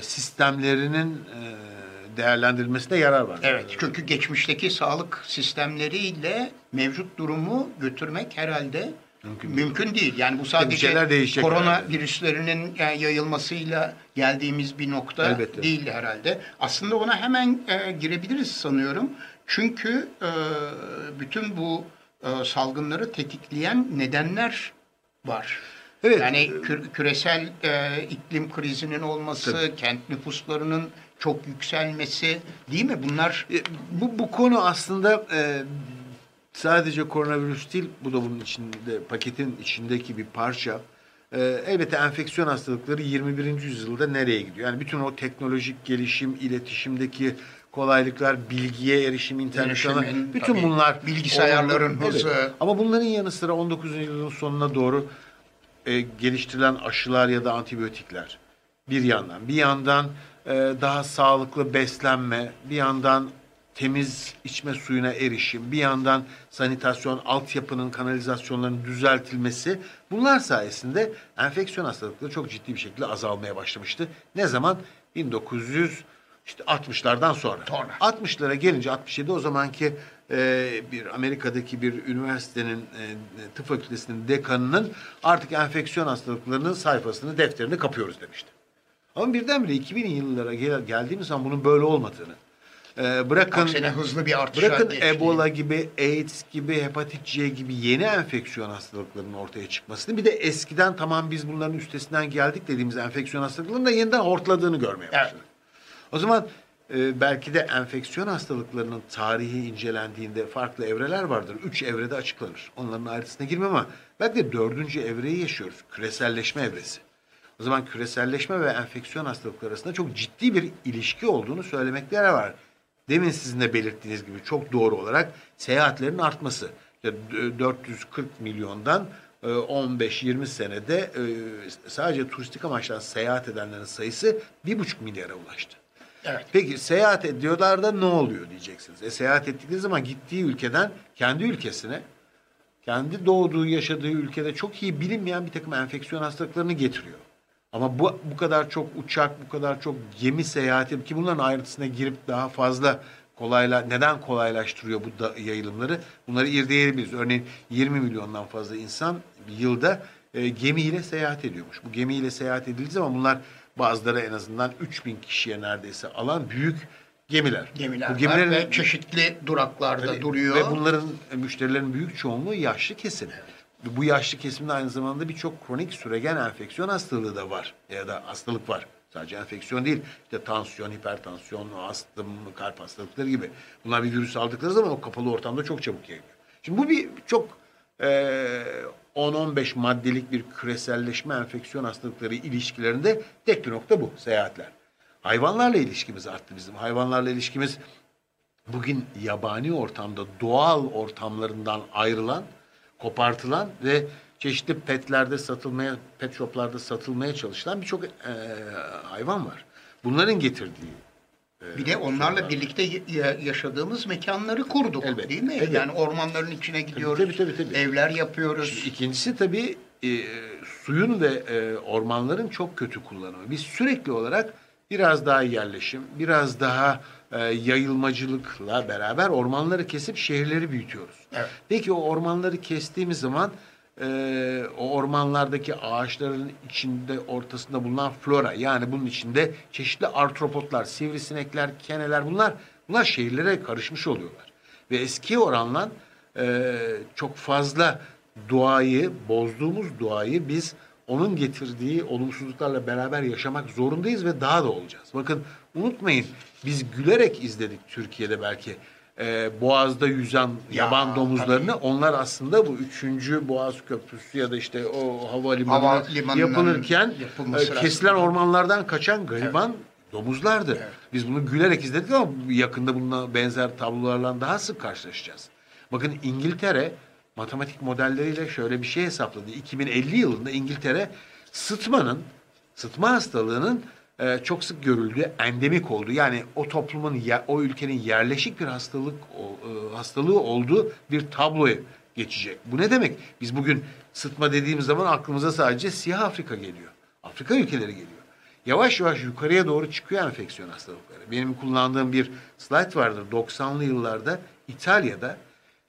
sistemlerinin e, değerlendirilmesine yarar var. Evet çünkü geçmişteki sağlık sistemleriyle mevcut durumu götürmek herhalde mümkün, değil. Yani bu sadece değişecek korona herhalde. virüslerinin yayılmasıyla geldiğimiz bir nokta Elbette. değil herhalde. Aslında ona hemen e, girebiliriz sanıyorum. Çünkü e, bütün bu e, salgınları tetikleyen nedenler var. Evet. Yani kü- küresel e, iklim krizinin olması, kent nüfuslarının çok yükselmesi değil mi? Bunlar E, Bu, bu konu aslında e, sadece koronavirüs değil, bu da bunun içinde paketin içindeki bir parça. E, elbette enfeksiyon hastalıkları 21. yüzyılda nereye gidiyor? Yani bütün o teknolojik gelişim, iletişimdeki kolaylıklar, bilgiye erişim, internet falan, bütün tabii, bunlar bilgisayarların Evet. hızı. Ama bunların yanı sıra 19. yüzyılın sonuna doğru e, geliştirilen aşılar ya da antibiyotikler bir yandan. Bir yandan e, daha sağlıklı beslenme, bir yandan temiz içme suyuna erişim, bir yandan sanitasyon, altyapının, kanalizasyonların düzeltilmesi bunlar sayesinde enfeksiyon hastalıkları çok ciddi bir şekilde azalmaya başlamıştı. Ne zaman? 1900 işte 60'lardan sonra. Sonra. 60'lara gelince 67 o zamanki e, e, bir Amerika'daki bir üniversitenin e, tıp fakültesinin dekanının artık enfeksiyon hastalıklarının sayfasını, defterini kapıyoruz demişti. Ama birdenbire 2000 yıllara gel- geldiğimiz zaman bunun böyle olmadığını, e, bırakın Aksine hızlı bir artışa Bırakın. Ebola gibi, AIDS gibi, hepatit C gibi yeni enfeksiyon hastalıklarının ortaya çıkmasını bir de eskiden tamam biz bunların üstesinden geldik dediğimiz enfeksiyon hastalıklarının da yeniden hortladığını görmeye Evet. başladık. O zaman e, belki de enfeksiyon hastalıklarının tarihi incelendiğinde farklı evreler vardır. Üç evrede açıklanır. Onların ayrıntısına girmem ama belki de dördüncü evreyi yaşıyoruz. Küreselleşme evresi. O zaman küreselleşme ve enfeksiyon hastalıkları arasında çok ciddi bir ilişki olduğunu söylemekte var. Demin sizin de belirttiğiniz gibi çok doğru olarak seyahatlerin artması. İşte d- 440 milyondan e, 15-20 senede e, sadece turistik amaçla seyahat edenlerin sayısı 1,5 milyara ulaştı. Evet. Peki seyahat ediyorlar da ne oluyor diyeceksiniz. E, seyahat ettikleri zaman gittiği ülkeden kendi ülkesine, kendi doğduğu, yaşadığı ülkede çok iyi bilinmeyen bir takım enfeksiyon hastalıklarını getiriyor. Ama bu, bu kadar çok uçak, bu kadar çok gemi seyahati ki bunların ayrıntısına girip daha fazla kolayla neden kolaylaştırıyor bu da, yayılımları? Bunları irdeleyebiliriz. Örneğin 20 milyondan fazla insan bir yılda e, gemiyle seyahat ediyormuş. Bu gemiyle seyahat edildiği zaman bunlar bazıları en azından 3000 kişiye neredeyse alan büyük gemiler. Gemiler bu gemilerin ve çeşitli duraklarda Tabii. duruyor. Ve bunların e, müşterilerin büyük çoğunluğu yaşlı kesim. Bu yaşlı kesimde aynı zamanda birçok kronik süregen enfeksiyon hastalığı da var. Ya da hastalık var. Sadece enfeksiyon değil. İşte tansiyon, hipertansiyon, astım, kalp hastalıkları gibi. Bunlar bir virüs aldıkları zaman o kapalı ortamda çok çabuk yayılıyor. Şimdi bu bir çok e, 10-15 maddelik bir küreselleşme enfeksiyon hastalıkları ilişkilerinde tek bir nokta bu. Seyahatler. Hayvanlarla ilişkimiz arttı bizim. Hayvanlarla ilişkimiz bugün yabani ortamda doğal ortamlarından ayrılan, kopartılan ve çeşitli petlerde satılmaya, pet shoplarda satılmaya çalışılan birçok e, hayvan var. Bunların getirdiği Bir de onlarla birlikte y- ya- yaşadığımız mekanları kurduk Elbette, değil mi? elbette. Yani ormanların içine gidiyoruz. tabii, tabii, tabii. Evler yapıyoruz. İkincisi tabii e, suyun ve e, ormanların çok kötü kullanımı. Biz sürekli olarak biraz daha yerleşim, biraz daha e, yayılmacılıkla beraber ormanları kesip şehirleri büyütüyoruz. Evet. Peki o ormanları kestiğimiz zaman e, o ormanlardaki ağaçların içinde ortasında bulunan flora yani bunun içinde çeşitli artropotlar, sivrisinekler, keneler bunlar bunlar şehirlere karışmış oluyorlar. Ve eski oranla e, çok fazla doğayı, bozduğumuz doğayı biz onun getirdiği olumsuzluklarla beraber yaşamak zorundayız ve daha da olacağız. Bakın unutmayın biz gülerek izledik Türkiye'de belki e, Boğaz'da yüzen Ya, yaban domuzlarını. Onlar aslında bu üçüncü Boğaz Köprüsü ya da işte o havalimanı Havalimanının yapılırken e, kesilen ormanlardan kaçan gariban domuzlardı. Biz bunu gülerek izledik ama yakında bununla benzer tablolarla daha sık karşılaşacağız. Bakın İngiltere matematik modelleriyle şöyle bir şey hesapladı. 2050 yılında İngiltere sıtmanın, sıtma hastalığının e, çok sık görüldüğü endemik olduğu yani o toplumun o ülkenin yerleşik bir hastalık e, hastalığı olduğu bir tabloya geçecek. Bu ne demek? Biz bugün sıtma dediğimiz zaman aklımıza sadece siyah Afrika geliyor. Afrika ülkeleri geliyor. Yavaş yavaş yukarıya doğru çıkıyor enfeksiyon hastalıkları. Benim kullandığım bir slide vardır. 90'lı yıllarda İtalya'da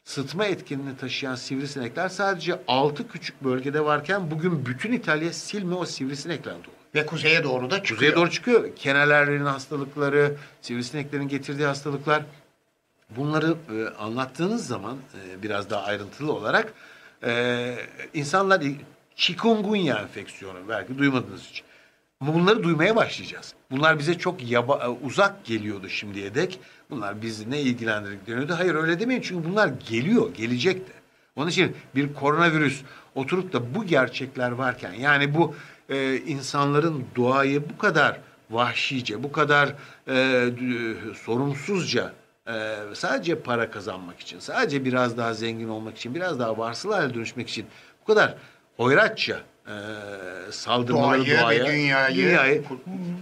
sıtma etkinliğini taşıyan sivrisinekler sadece 6 küçük bölgede varken bugün bütün İtalya silme o sivrisinekler dolu. Ve kuzeye doğru da çıkıyor. Kuzeye doğru çıkıyor. Kenelerlerin hastalıkları, sivrisineklerin getirdiği hastalıklar. Bunları e, anlattığınız zaman e, biraz daha ayrıntılı olarak e, insanlar chikungunya enfeksiyonu belki duymadınız hiç. Ama bunları duymaya başlayacağız. Bunlar bize çok yaba, e, uzak geliyordu şimdiye dek. Bunlar bizi ne ilgilendirdik deniyordu. Hayır öyle demeyin çünkü bunlar geliyor, gelecek de. Onun için bir koronavirüs oturup da bu gerçekler varken yani bu e, insanların doğayı bu kadar vahşice, bu kadar e, sorumsuzca e, sadece para kazanmak için, sadece biraz daha zengin olmak için, biraz daha varsıl hale dönüşmek için bu kadar hoyratça e, saldırmaları Doğayı ve doğaya, dünyayı-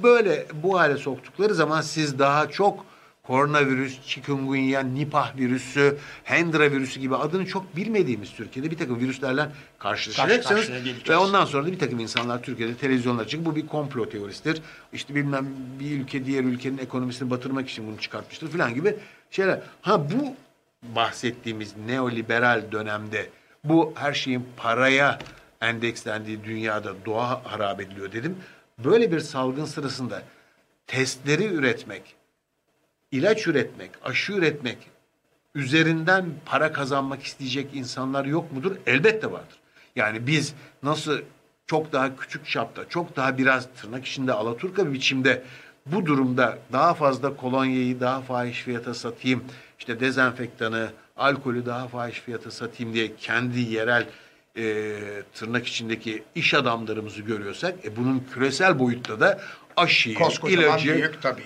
böyle bu hale soktukları zaman siz daha çok koronavirüs, chikungunya, nipah virüsü, hendra virüsü gibi adını çok bilmediğimiz Türkiye'de bir takım virüslerle karşılaşacaksınız. Karşı. Ve ondan sonra da bir takım insanlar Türkiye'de televizyonlara çıkıp bu bir komplo teorisidir. İşte bilmem bir ülke diğer ülkenin ekonomisini batırmak için bunu çıkartmıştır falan gibi şeyler. Ha bu bahsettiğimiz neoliberal dönemde bu her şeyin paraya endekslendiği dünyada doğa harap ediliyor dedim. Böyle bir salgın sırasında testleri üretmek, ilaç üretmek, aşı üretmek, üzerinden para kazanmak isteyecek insanlar yok mudur? Elbette vardır. Yani biz nasıl çok daha küçük çapta, çok daha biraz tırnak içinde alaturka biçimde bu durumda daha fazla kolonyayı daha fahiş fiyata satayım, işte dezenfektanı, alkolü daha fahiş fiyata satayım diye kendi yerel e, tırnak içindeki iş adamlarımızı görüyorsak, e, bunun küresel boyutta da aşıyı, Koskocaman ilacı büyük tabii.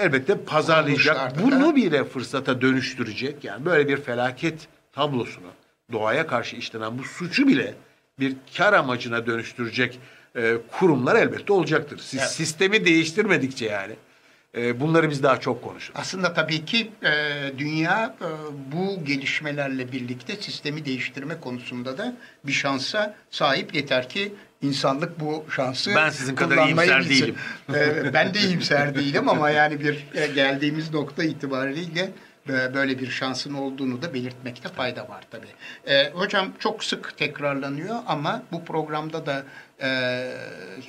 elbette pazarlayacak. Bunu bile fırsata dönüştürecek. Yani böyle bir felaket tablosunu doğaya karşı işlenen bu suçu bile bir kar amacına dönüştürecek e, kurumlar elbette olacaktır. Siz Evet. sistemi değiştirmedikçe yani e, bunları biz daha çok konuşuruz. Aslında tabii ki e, dünya e, bu gelişmelerle birlikte sistemi değiştirme konusunda da bir şansa sahip. Yeter ki insanlık bu şansı Ben sizin kadar kullanmayı iyimser bilsin. değilim. Ben de iyimser değilim ama yani bir e, geldiğimiz nokta itibariyle e, böyle bir şansın olduğunu da belirtmekte fayda var tabii. E, hocam çok sık tekrarlanıyor ama bu programda da e,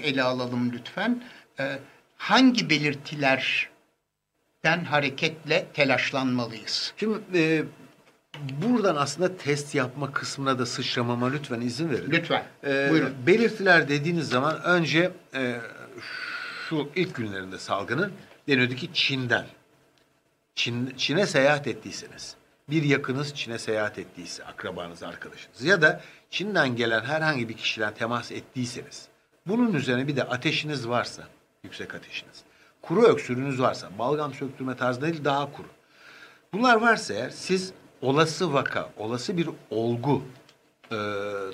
ele alalım lütfen. E, hangi belirtilerden hareketle telaşlanmalıyız? Şimdi e, buradan aslında test yapma kısmına da sıçramama lütfen izin verin. Lütfen. E, Buyurun. Belirtiler dediğiniz zaman önce e, şu ilk günlerinde salgının deniyordu ki Çin'den. Çin, Çin'e seyahat ettiyseniz, bir yakınız Çin'e seyahat ettiyse, akrabanız, arkadaşınız ya da Çin'den gelen herhangi bir kişiden temas ettiyseniz, bunun üzerine bir de ateşiniz varsa, yüksek ateşiniz, kuru öksürüğünüz varsa, balgam söktürme tarzında değil daha kuru. Bunlar varsa eğer siz olası vaka, olası bir olgu e,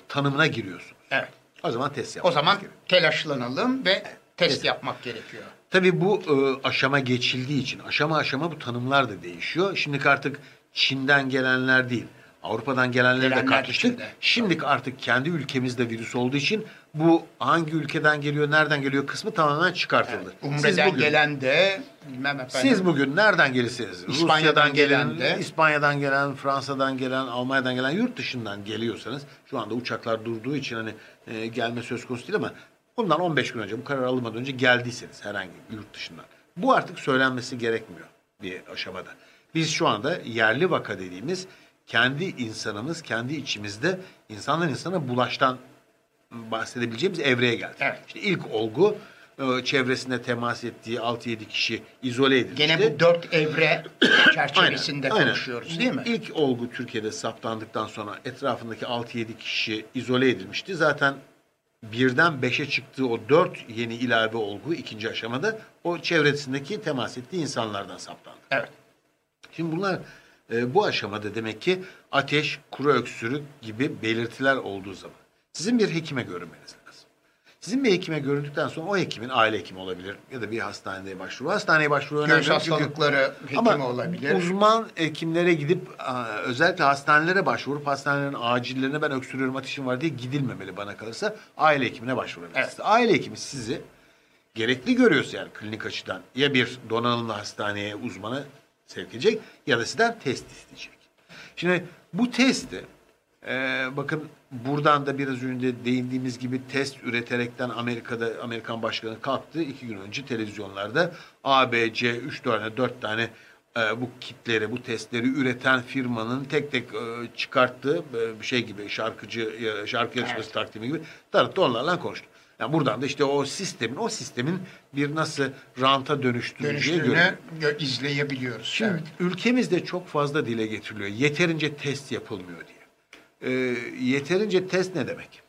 tanımına giriyorsunuz. Evet. O zaman test O yapmak zaman gerekiyor. telaşlanalım ve test yapmak gerekiyor. Tabii bu e, aşama geçildiği için aşama aşama bu tanımlar da değişiyor. Şimdiki artık Çin'den gelenler değil, Avrupa'dan gelenleri de Gelenler katmıştık. içinde. Şimdiki artık kendi ülkemizde virüs olduğu için bu hangi ülkeden geliyor, nereden geliyor kısmı tamamen çıkartıldı. Siz Umre'den bugün- gelen de bilmem efendim. Siz bugün nereden gelirseniz, İspanya'dan gelen, gelen de- İspanya'dan gelen, Fransa'dan gelen, Almanya'dan gelen, yurt dışından geliyorsanız, şu anda uçaklar durduğu için hani e, gelme söz konusu değil ama bundan 15 gün önce, bu karar alınmadan önce geldiyseniz herhangi yurt dışından, bu artık söylenmesi gerekmiyor bir aşamada. Biz şu anda yerli vaka dediğimiz kendi insanımız, kendi içimizde insandan insana bulaştan bahsedebileceğimiz evreye geldik. Evet. İşte ilk olgu e, çevresinde temas ettiği 6-7 kişi izole edilmişti. Gene bu dört evre çerçevesinde Aynen, aynen. konuşuyoruz değil mi? İlk olgu Türkiye'de saptandıktan sonra etrafındaki 6-7 kişi izole edilmişti. Zaten birden 5'e çıktığı o 4 yeni ilave olgu ikinci aşamada o çevresindeki temas ettiği insanlardan saptandı. Evet. Şimdi bunlar e, bu aşamada demek ki ateş, kuru öksürük gibi belirtiler olduğu zaman sizin bir hekime görünmeniz lazım. Sizin bir hekime göründükten sonra o hekimin aile hekimi olabilir ya da bir hastaneye başvuru. Hastaneye başvuru önemli. Göğüs çünkü- hastalıkları hekimi Ama olabilir. uzman hekimlere gidip özellikle hastanelere başvurup hastanelerin acillerine ben öksürüyorum ateşim var diye gidilmemeli bana kalırsa aile hekimine başvurabilirsiniz. Evet. Aile hekimi sizi gerekli görüyorsa yani klinik açıdan ya bir donanımlı hastaneye uzmana sevk edecek ya da sizden test isteyecek. Şimdi bu testi e, bakın buradan da biraz önce değindiğimiz gibi test üreterekten Amerika'da Amerikan başkanı kalktı. iki gün önce televizyonlarda A, B, C, 3 tane 4 tane e, bu kitleri, bu testleri üreten firmanın tek tek e, çıkarttığı e, bir şey gibi şarkıcı e, şarkı yarışması takdimi gibi tanıttı onlarla konuştu. Yani buradan da işte o sistemin o sistemin bir nasıl ranta dönüştüreceği görülüyor. Dönüştüğünü gö- izleyebiliyoruz. Şimdi evet. ülkemizde çok fazla dile getiriliyor. Yeterince test yapılmıyor diye. Ee, yeterince test ne demek?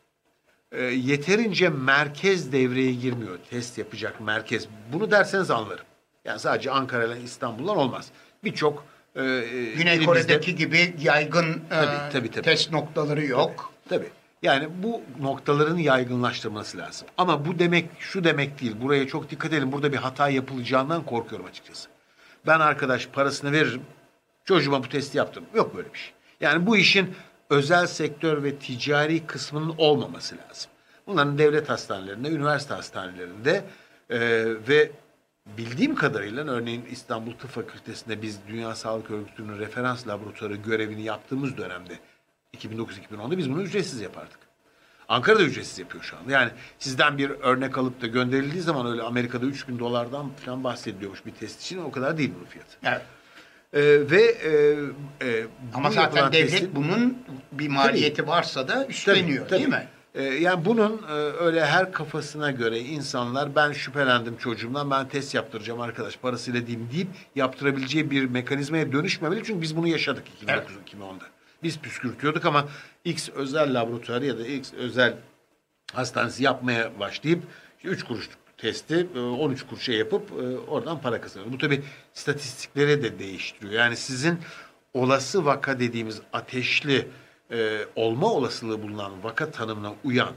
Ee, yeterince merkez devreye girmiyor. Test yapacak merkez. Bunu derseniz anlarım. Yani sadece Ankara ile İstanbul'dan olmaz. Birçok e, Güney ilimizde- Kore'deki gibi yaygın e, Tabii, tabii, tabii. test noktaları yok. Tabii. Yani bu noktaların yaygınlaştırması lazım. Ama bu demek şu demek değil. Buraya çok dikkat edin. Burada bir hata yapılacağından korkuyorum açıkçası. Ben arkadaş parasını veririm. Çocuğuma bu testi yaptım. Yok böyle bir şey. Yani bu işin özel sektör ve ticari kısmının olmaması lazım. Bunların devlet hastanelerinde, üniversite hastanelerinde e, ve bildiğim kadarıyla örneğin İstanbul Tıp Fakültesi'nde biz Dünya Sağlık Örgütü'nün referans laboratuvarı görevini yaptığımız dönemde 2009-2010'da biz bunu ücretsiz yapardık. Ankara'da ücretsiz yapıyor şu anda. Yani sizden bir örnek alıp da gönderildiği zaman öyle Amerika'da 3000 dolardan falan bahsediliyormuş bir test için o kadar değil bunun fiyatı. Evet. Ee, ve e, e, Ama zaten devlet testin- bunun bir maliyeti varsa da üstleniyor Tabii, değil tabii. mi? Ee, yani bunun e, öyle her kafasına göre insanlar ben şüphelendim çocuğumdan ben test yaptıracağım arkadaş parasıyla diyeyim deyip yaptırabileceği bir mekanizmaya dönüşmemeli. Çünkü biz bunu yaşadık 2009-2010'da. Biz püskürtüyorduk ama X özel laboratuvarı ya da X özel hastanesi yapmaya başlayıp 3 kuruş testi e, 13 kuruşa yapıp e, oradan para kazanıyor. Bu tabi istatistikleri de değiştiriyor. Yani sizin olası vaka dediğimiz ateşli e, olma olasılığı bulunan vaka tanımına uyan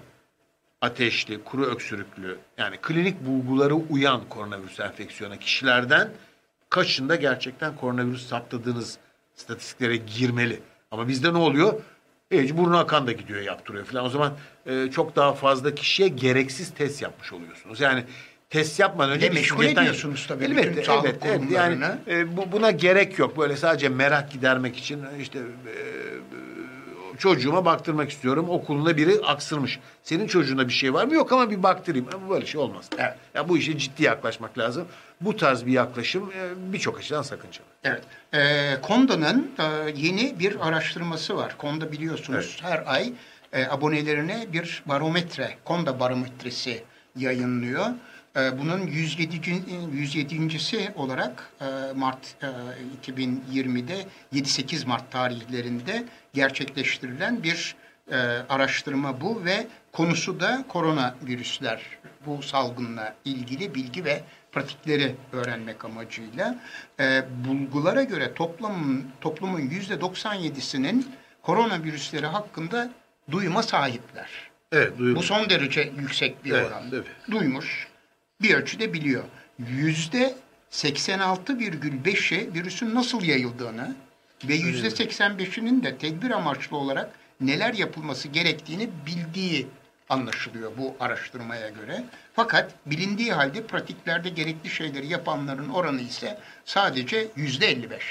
ateşli, kuru öksürüklü yani klinik bulguları uyan koronavirüs enfeksiyona kişilerden kaçında gerçekten koronavirüs saptadığınız istatistiklere girmeli. Ama bizde ne oluyor? E, burnu akan da gidiyor yaptırıyor falan. O zaman e, çok daha fazla kişiye gereksiz test yapmış oluyorsunuz. Yani test yapmadan önce meşgul ediyorsunuz tabii Elbette, bütün sağlık elbette, evet. Yani e, bu, buna gerek yok. Böyle sadece merak gidermek için e, işte e, çocuğuma baktırmak istiyorum. Okulunda biri aksırmış. Senin çocuğunda bir şey var mı? Yok ama bir baktırayım. Ama böyle şey olmaz. Evet. Ya bu işe ciddi yaklaşmak lazım. Bu tarz bir yaklaşım e, birçok açıdan sakıncalı. Evet. Ee, Konda'nın e, yeni bir araştırması var. Konda biliyorsunuz her ay e, abonelerine bir barometre, Konda barometresi yayınlıyor. E, bunun 107. 107.si olarak e, Mart e, 2020'de 7-8 Mart tarihlerinde gerçekleştirilen bir e, araştırma bu ve konusu da koronavirüsler bu salgınla ilgili bilgi ve pratikleri öğrenmek amacıyla e, bulgulara göre toplumun toplumun yüzde 97'sinin koronavirüsleri hakkında duyuma sahipler. Evet, duyuyorum. Bu son derece yüksek bir Evet, oran. tabii. Duymuş, bir ölçüde biliyor. Yüzde 86,5'e virüsün nasıl yayıldığını ve yüzde 85'inin de tedbir amaçlı olarak neler yapılması gerektiğini bildiği anlaşılıyor bu araştırmaya göre. Fakat bilindiği halde pratiklerde gerekli şeyleri yapanların oranı ise sadece yüzde 55.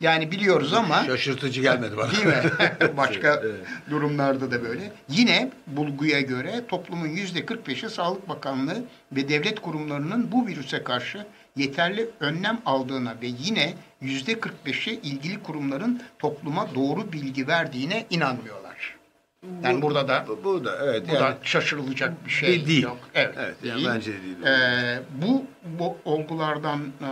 Yani biliyoruz ama Şaşırtıcı gelmedi bana. Değil mi? Başka Evet. durumlarda da böyle. Yine bulguya göre toplumun yüzde 45'i Sağlık Bakanlığı ve devlet kurumlarının bu virüse karşı yeterli önlem aldığına ve yine yüzde 45'i ilgili kurumların topluma doğru bilgi verdiğine inanmıyorlar. Yani burada da Bu, bu da evet. bu yani, da şaşırılacak bir şey Değil, yok. Evet, Evet, yani değil. bence de değil. Ee, bu, bu olgulardan e,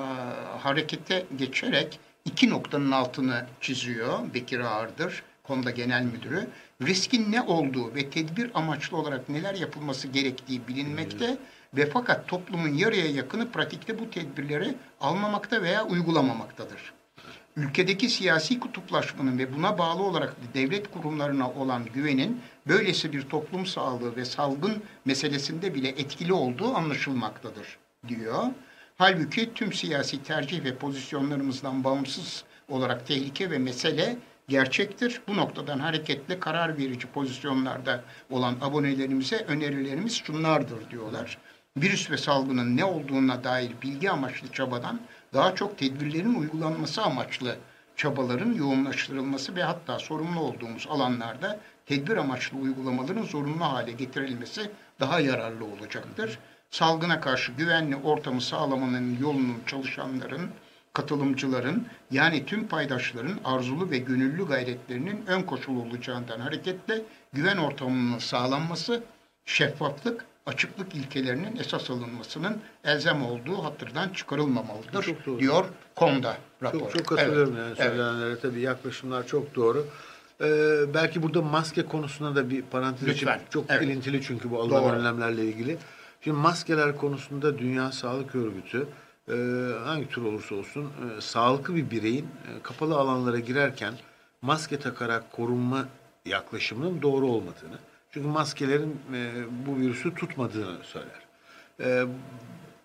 harekete geçerek iki noktanın altını çiziyor Bekir Ağırdır, konuda genel müdürü. Riskin ne olduğu ve tedbir amaçlı olarak neler yapılması gerektiği bilinmekte ve fakat toplumun yarıya yakını pratikte bu tedbirleri almamakta veya uygulamamaktadır. Ülkedeki siyasi kutuplaşmanın ve buna bağlı olarak devlet kurumlarına olan güvenin böylesi bir toplum sağlığı ve salgın meselesinde bile etkili olduğu anlaşılmaktadır diyor. Halbuki tüm siyasi tercih ve pozisyonlarımızdan bağımsız olarak tehlike ve mesele gerçektir. Bu noktadan hareketle karar verici pozisyonlarda olan abonelerimize önerilerimiz şunlardır diyorlar. Virüs ve salgının ne olduğuna dair bilgi amaçlı çabadan daha çok tedbirlerin uygulanması amaçlı çabaların yoğunlaştırılması ve hatta sorumlu olduğumuz alanlarda tedbir amaçlı uygulamaların zorunlu hale getirilmesi daha yararlı olacaktır. Salgına karşı güvenli ortamı sağlamanın yolunun çalışanların, katılımcıların yani tüm paydaşların arzulu ve gönüllü gayretlerinin ön koşulu olacağından hareketle güven ortamının sağlanması, şeffaflık, açıklık ilkelerinin esas alınmasının elzem olduğu hatırdan çıkarılmamalıdır Çok doğru. diyor KOM'da rapor. Çok, çok katılıyorum Evet, yani evet. söylenenlere tabii yaklaşımlar çok doğru. Ee, belki burada maske konusuna da bir parantez Lütfen. açıp çok Evet. ilintili çünkü bu alınan önlemlerle ilgili. Şimdi maskeler konusunda Dünya Sağlık Örgütü e, hangi tür olursa olsun e, sağlıklı bir bireyin e, kapalı alanlara girerken maske takarak korunma yaklaşımının doğru olmadığını çünkü maskelerin e, bu virüsü tutmadığını söyler. E,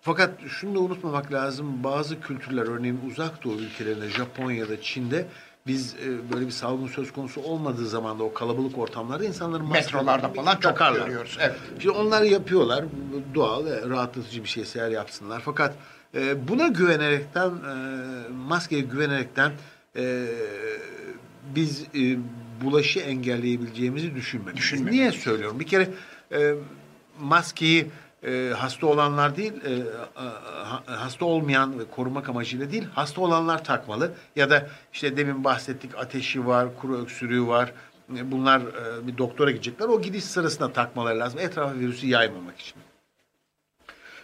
fakat şunu da unutmamak lazım. Bazı kültürler örneğin uzak doğu ülkelerinde Japonya'da Çin'de biz e, böyle bir salgın söz konusu olmadığı zaman da o kalabalık ortamlarda insanların Metrolarda falan çok takarlar. görüyoruz. Evet. Şimdi onlar yapıyorlar. Doğal, rahatlatıcı bir şeyse eğer yapsınlar. Fakat E, buna güvenerekten, e, maskeye güvenerekten e, biz e, bulaşı engelleyebileceğimizi. Düşünmedik. Niye söylüyorum? Bir kere e, maskeyi e, hasta olanlar değil, e, ha- hasta olmayan ve korumak amacıyla değil, hasta olanlar takmalı. Ya da işte demin bahsettik ateşi var, kuru öksürüğü var. E, Bunlar bir doktora gidecekler. O gidiş sırasında takmaları lazım. Etrafa virüsü yaymamak için.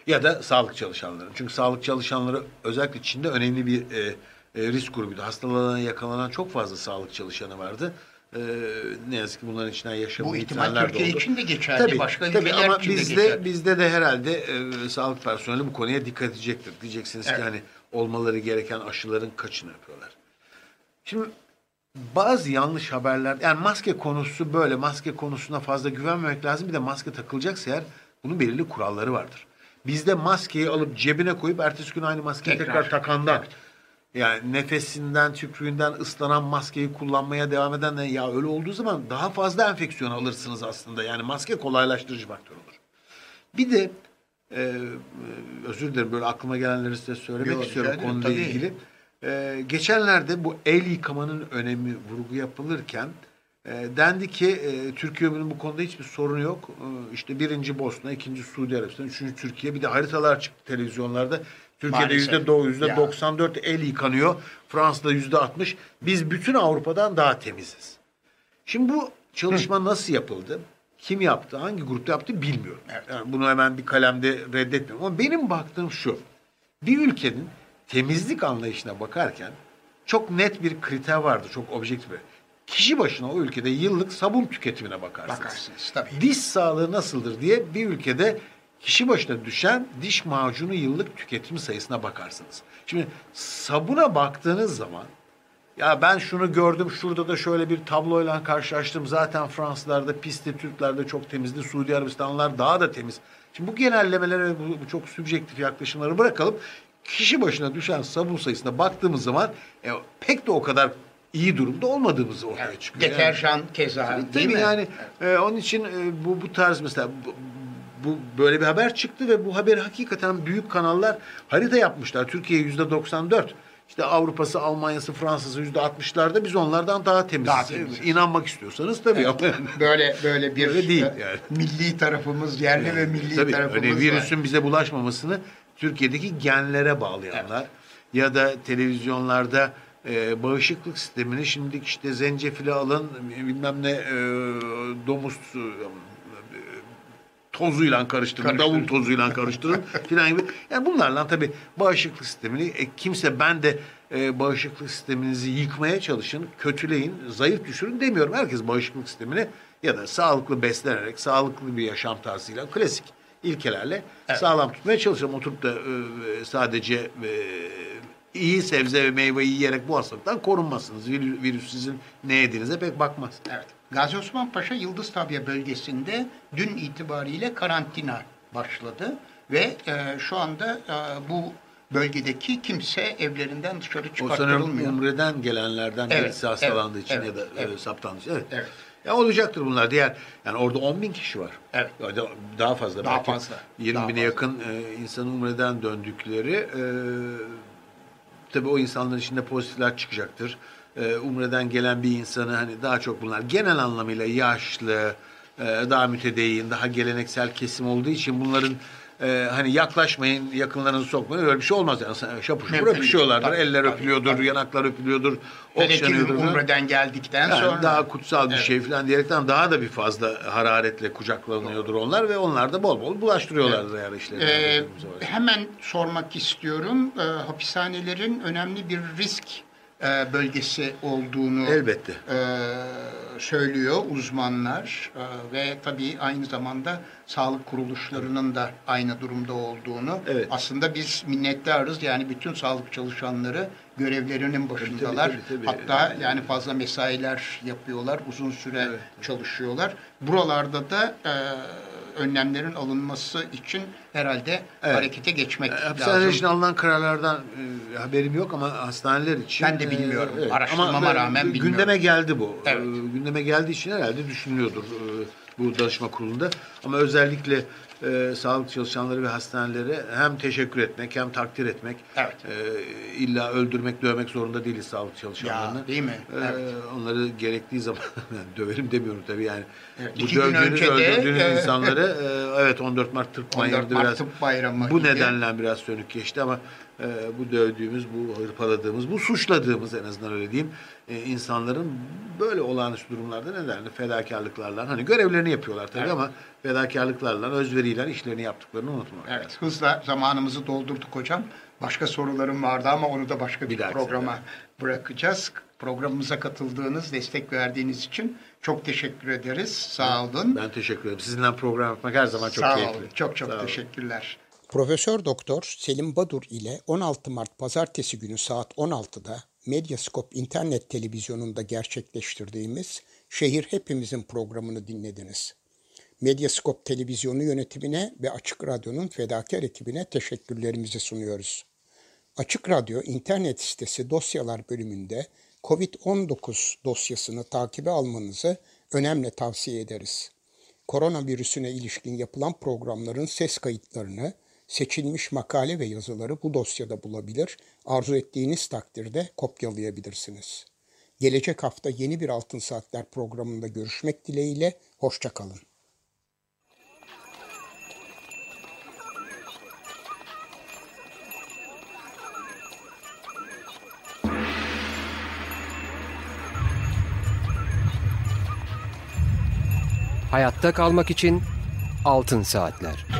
Ya da sağlık çalışanları. Çünkü sağlık çalışanları özellikle Çin'de önemli bir e, e, risk grubuydu. Hastalığına yakalanan çok fazla sağlık çalışanı vardı. E, ne yazık ki bunların içinden yaşamayı Bu ihtimal Türkiye oldu. için de geçerli, Tabii, başka tabii ülkeler ama için de bizde, geçerli. bizde de herhalde e, sağlık personeli bu konuya dikkat edecektir. Diyeceksiniz ki Evet. hani olmaları gereken aşıların kaçını yapıyorlar. Şimdi bazı yanlış haberler yani maske konusu böyle maske konusuna fazla güvenmemek lazım. Bir de maske takılacaksa eğer bunun belirli kuralları vardır. Bizde maskeyi alıp cebine koyup ertesi gün aynı maskeyi tekrar, Tekrar. takandan yani nefesinden, tükrüğünden ıslanan maskeyi kullanmaya devam edenler ya öyle olduğu zaman daha fazla enfeksiyon alırsınız aslında. Yani maske kolaylaştırıcı faktör olur. Bir de e, e, özür dilerim böyle aklıma gelenleri size söylemek Yok, istiyorum ederim, konuyla tabii. ilgili. E, geçenlerde bu el yıkamanın önemi vurgu yapılırken e, dendi ki e, Türkiye'nin bu konuda hiçbir sorunu yok. E, işte birinci Bosna, ikinci Suudi Arabistan, üçüncü Türkiye. Bir de haritalar çıktı televizyonlarda. Türkiye'de yüzde yüzde Ya. 94 el yıkanıyor. Fransa'da yüzde 60. Biz bütün Avrupa'dan daha temiziz. Şimdi bu çalışma nasıl yapıldı? Kim yaptı? Hangi grupta yaptı bilmiyorum. Evet. Yani bunu hemen bir kalemde reddetmiyorum. Ama benim baktığım şu. Bir ülkenin temizlik anlayışına bakarken çok net bir kriter vardı. Çok objektif. bir. Kişi başına o ülkede yıllık sabun tüketimine bakarsınız. Bakarsınız tabii. Diş sağlığı nasıldır diye bir ülkede kişi başına düşen diş macunu yıllık tüketim sayısına bakarsınız. Şimdi sabuna baktığınız zaman ya ben şunu gördüm şurada da şöyle bir tabloyla karşılaştım. Zaten Fransızlar da pisti, Türkler de çok temizdi. Suudi Arabistanlılar daha da temiz. Şimdi bu genellemelere bu, bu çok sübjektif yaklaşımları bırakalım. Kişi başına düşen sabun sayısına baktığımız zaman e, pek de o kadar iyi durumda olmadığımız ortaya Evet, çıkıyor. Yani- Deterjan keza Tabii, değil tabii mi? yani e, onun için e, bu bu tarz mesela bu, böyle bir haber çıktı ve bu haberi hakikaten büyük kanallar harita yapmışlar. Türkiye yüzde 94. İşte Avrupa'sı, Almanya'sı, Fransa'sı yüzde 60'larda biz onlardan daha temiziz. Daha temiziz. E, İnanmak istiyorsanız tabii yani. Böyle böyle bir Öyle değil e, yani. milli tarafımız, yerli ve milli Tabii tarafımız hani var. virüsün bize bulaşmamasını Türkiye'deki genlere bağlayanlar ya da televizyonlarda e, bağışıklık sistemini şimdi işte zencefili alın bilmem ne e, domuz tozuyla karıştırın, Karıştırın. davul tozuyla karıştırın filan gibi. Yani bunlarla tabii bağışıklık sistemini e, kimse ben de e, bağışıklık sisteminizi yıkmaya çalışın, kötüleyin, zayıf düşürün demiyorum. Herkes bağışıklık sistemini ya da sağlıklı beslenerek, sağlıklı bir yaşam tarzıyla, klasik ilkelerle sağlam tutmaya çalışalım. Oturup da e, sadece e, iyi sebze ve meyve yiyerek bu hastalıktan korunmazsınız. Virüs sizin ne yediğinize pek bakmaz. Evet. Gazi Osman Paşa Yıldız Tabiye bölgesinde dün itibariyle karantina başladı ve e, şu anda e, bu bölgedeki kimse evlerinden dışarı O çıkartılmıyor. Umre'den gelenlerden Evet, birisi hastalandığı evet, için evet, ya da evet. e, saptandığı için. Evet. Evet. Ya olacaktır bunlar. Diğer yani orada 10 bin kişi var. Evet. Daha fazla. Daha belki fazla. 20 Daha bine fazla. yakın e, insanın Umre'den döndükleri. E, tabii o insanların içinde pozitifler çıkacaktır. E, Umre'den gelen bir insanı hani daha çok bunlar genel anlamıyla yaşlı, e, daha mütedeyyin, daha geleneksel kesim olduğu için bunların e, hani yaklaşmayın, yakınlarınızı sokmayın öyle bir şey olmaz yani. Şapur şapur öpüşüyorlardır, Tabii, eller tabii, öpülüyordur, tabii. yanaklar öpülüyordur, okşanıyordur. Umre'den geldikten Yani sonra daha kutsal bir Evet. şey falan diyerekten daha da bir fazla hararetle kucaklanıyordur onlar ve onlar da bol bol bulaştırıyorlardır eğer işleri. Ee, hemen sormak istiyorum. Ee, hapishanelerin önemli bir risk e, bölgesi olduğunu Elbette. e, söylüyor uzmanlar E, ve tabii aynı zamanda sağlık kuruluşlarının da aynı durumda olduğunu. Evet. Aslında biz minnettarız yani bütün sağlık çalışanları görevlerinin başındalar. tabii, tabii. Hatta yani fazla mesailer yapıyorlar, uzun süre çalışıyorlar. Buralarda da e, önlemlerin alınması için herhalde Evet. harekete geçmek Hapishaneler lazım. için alınan kararlardan e, haberim yok ama hastaneler için... Ben de bilmiyorum. e, Araştırmama ama, e, rağmen bilmiyorum. Gündeme geldi bu. Evet. E, gündeme geldiği için herhalde düşünülüyordur. E, bu danışma kurulunda. Ama özellikle e, sağlık çalışanları ve hastanelere hem teşekkür etmek hem takdir etmek. Evet. E, illa öldürmek, dövmek zorunda değiliz sağlık çalışanlarını. Ya, değil mi? E, Evet. Onları gerektiği zaman döverim demiyorum tabii yani. Evet, Bu dövdüğünüz, öldürdüğünüz e, insanları e, evet 14 Mart Tıp 14 Bayramı'nda Mart biraz Tıp Bayramı bu idi. nedenle biraz sönük geçti ama e, bu dövdüğümüz, bu hırpaladığımız, bu suçladığımız en azından öyle diyeyim e, insanların böyle olağanüstü durumlarda nedenle fedakarlıklarla hani görevlerini yapıyorlar tabii Evet. ama fedakarlıklarla, özveriyle işlerini yaptıklarını unutmamak Evet, lazım. hızla zamanımızı doldurduk hocam. Başka sorularım vardı ama onu da başka bir, Bir programa sefer. bırakacağız. Programımıza katıldığınız, destek verdiğiniz için çok teşekkür ederiz. Sağ olun. Ben teşekkür ederim. Sizinle program yapmak her zaman çok Sağ keyifli. olun. Çok çok Sağ olun. Profesör Doktor Selim Badur ile 16 Mart Pazartesi günü saat 16'da Medyaskop internet televizyonunda gerçekleştirdiğimiz Şehir Hepimizin programını dinlediniz. Medyaskop televizyonu yönetimine ve Açık Radyo'nun fedakar ekibine teşekkürlerimizi sunuyoruz. Açık Radyo internet sitesi dosyalar bölümünde COVID-19 dosyasını takibe almanızı önemli tavsiye ederiz. Koronavirüsüne ilişkin yapılan programların ses kayıtlarını, seçilmiş makale ve yazıları bu dosyada bulabilir, arzu ettiğiniz takdirde kopyalayabilirsiniz. Gelecek hafta yeni bir Altın Saatler programında görüşmek dileğiyle, hoşçakalın. Hayatta kalmak için Altın Saatler.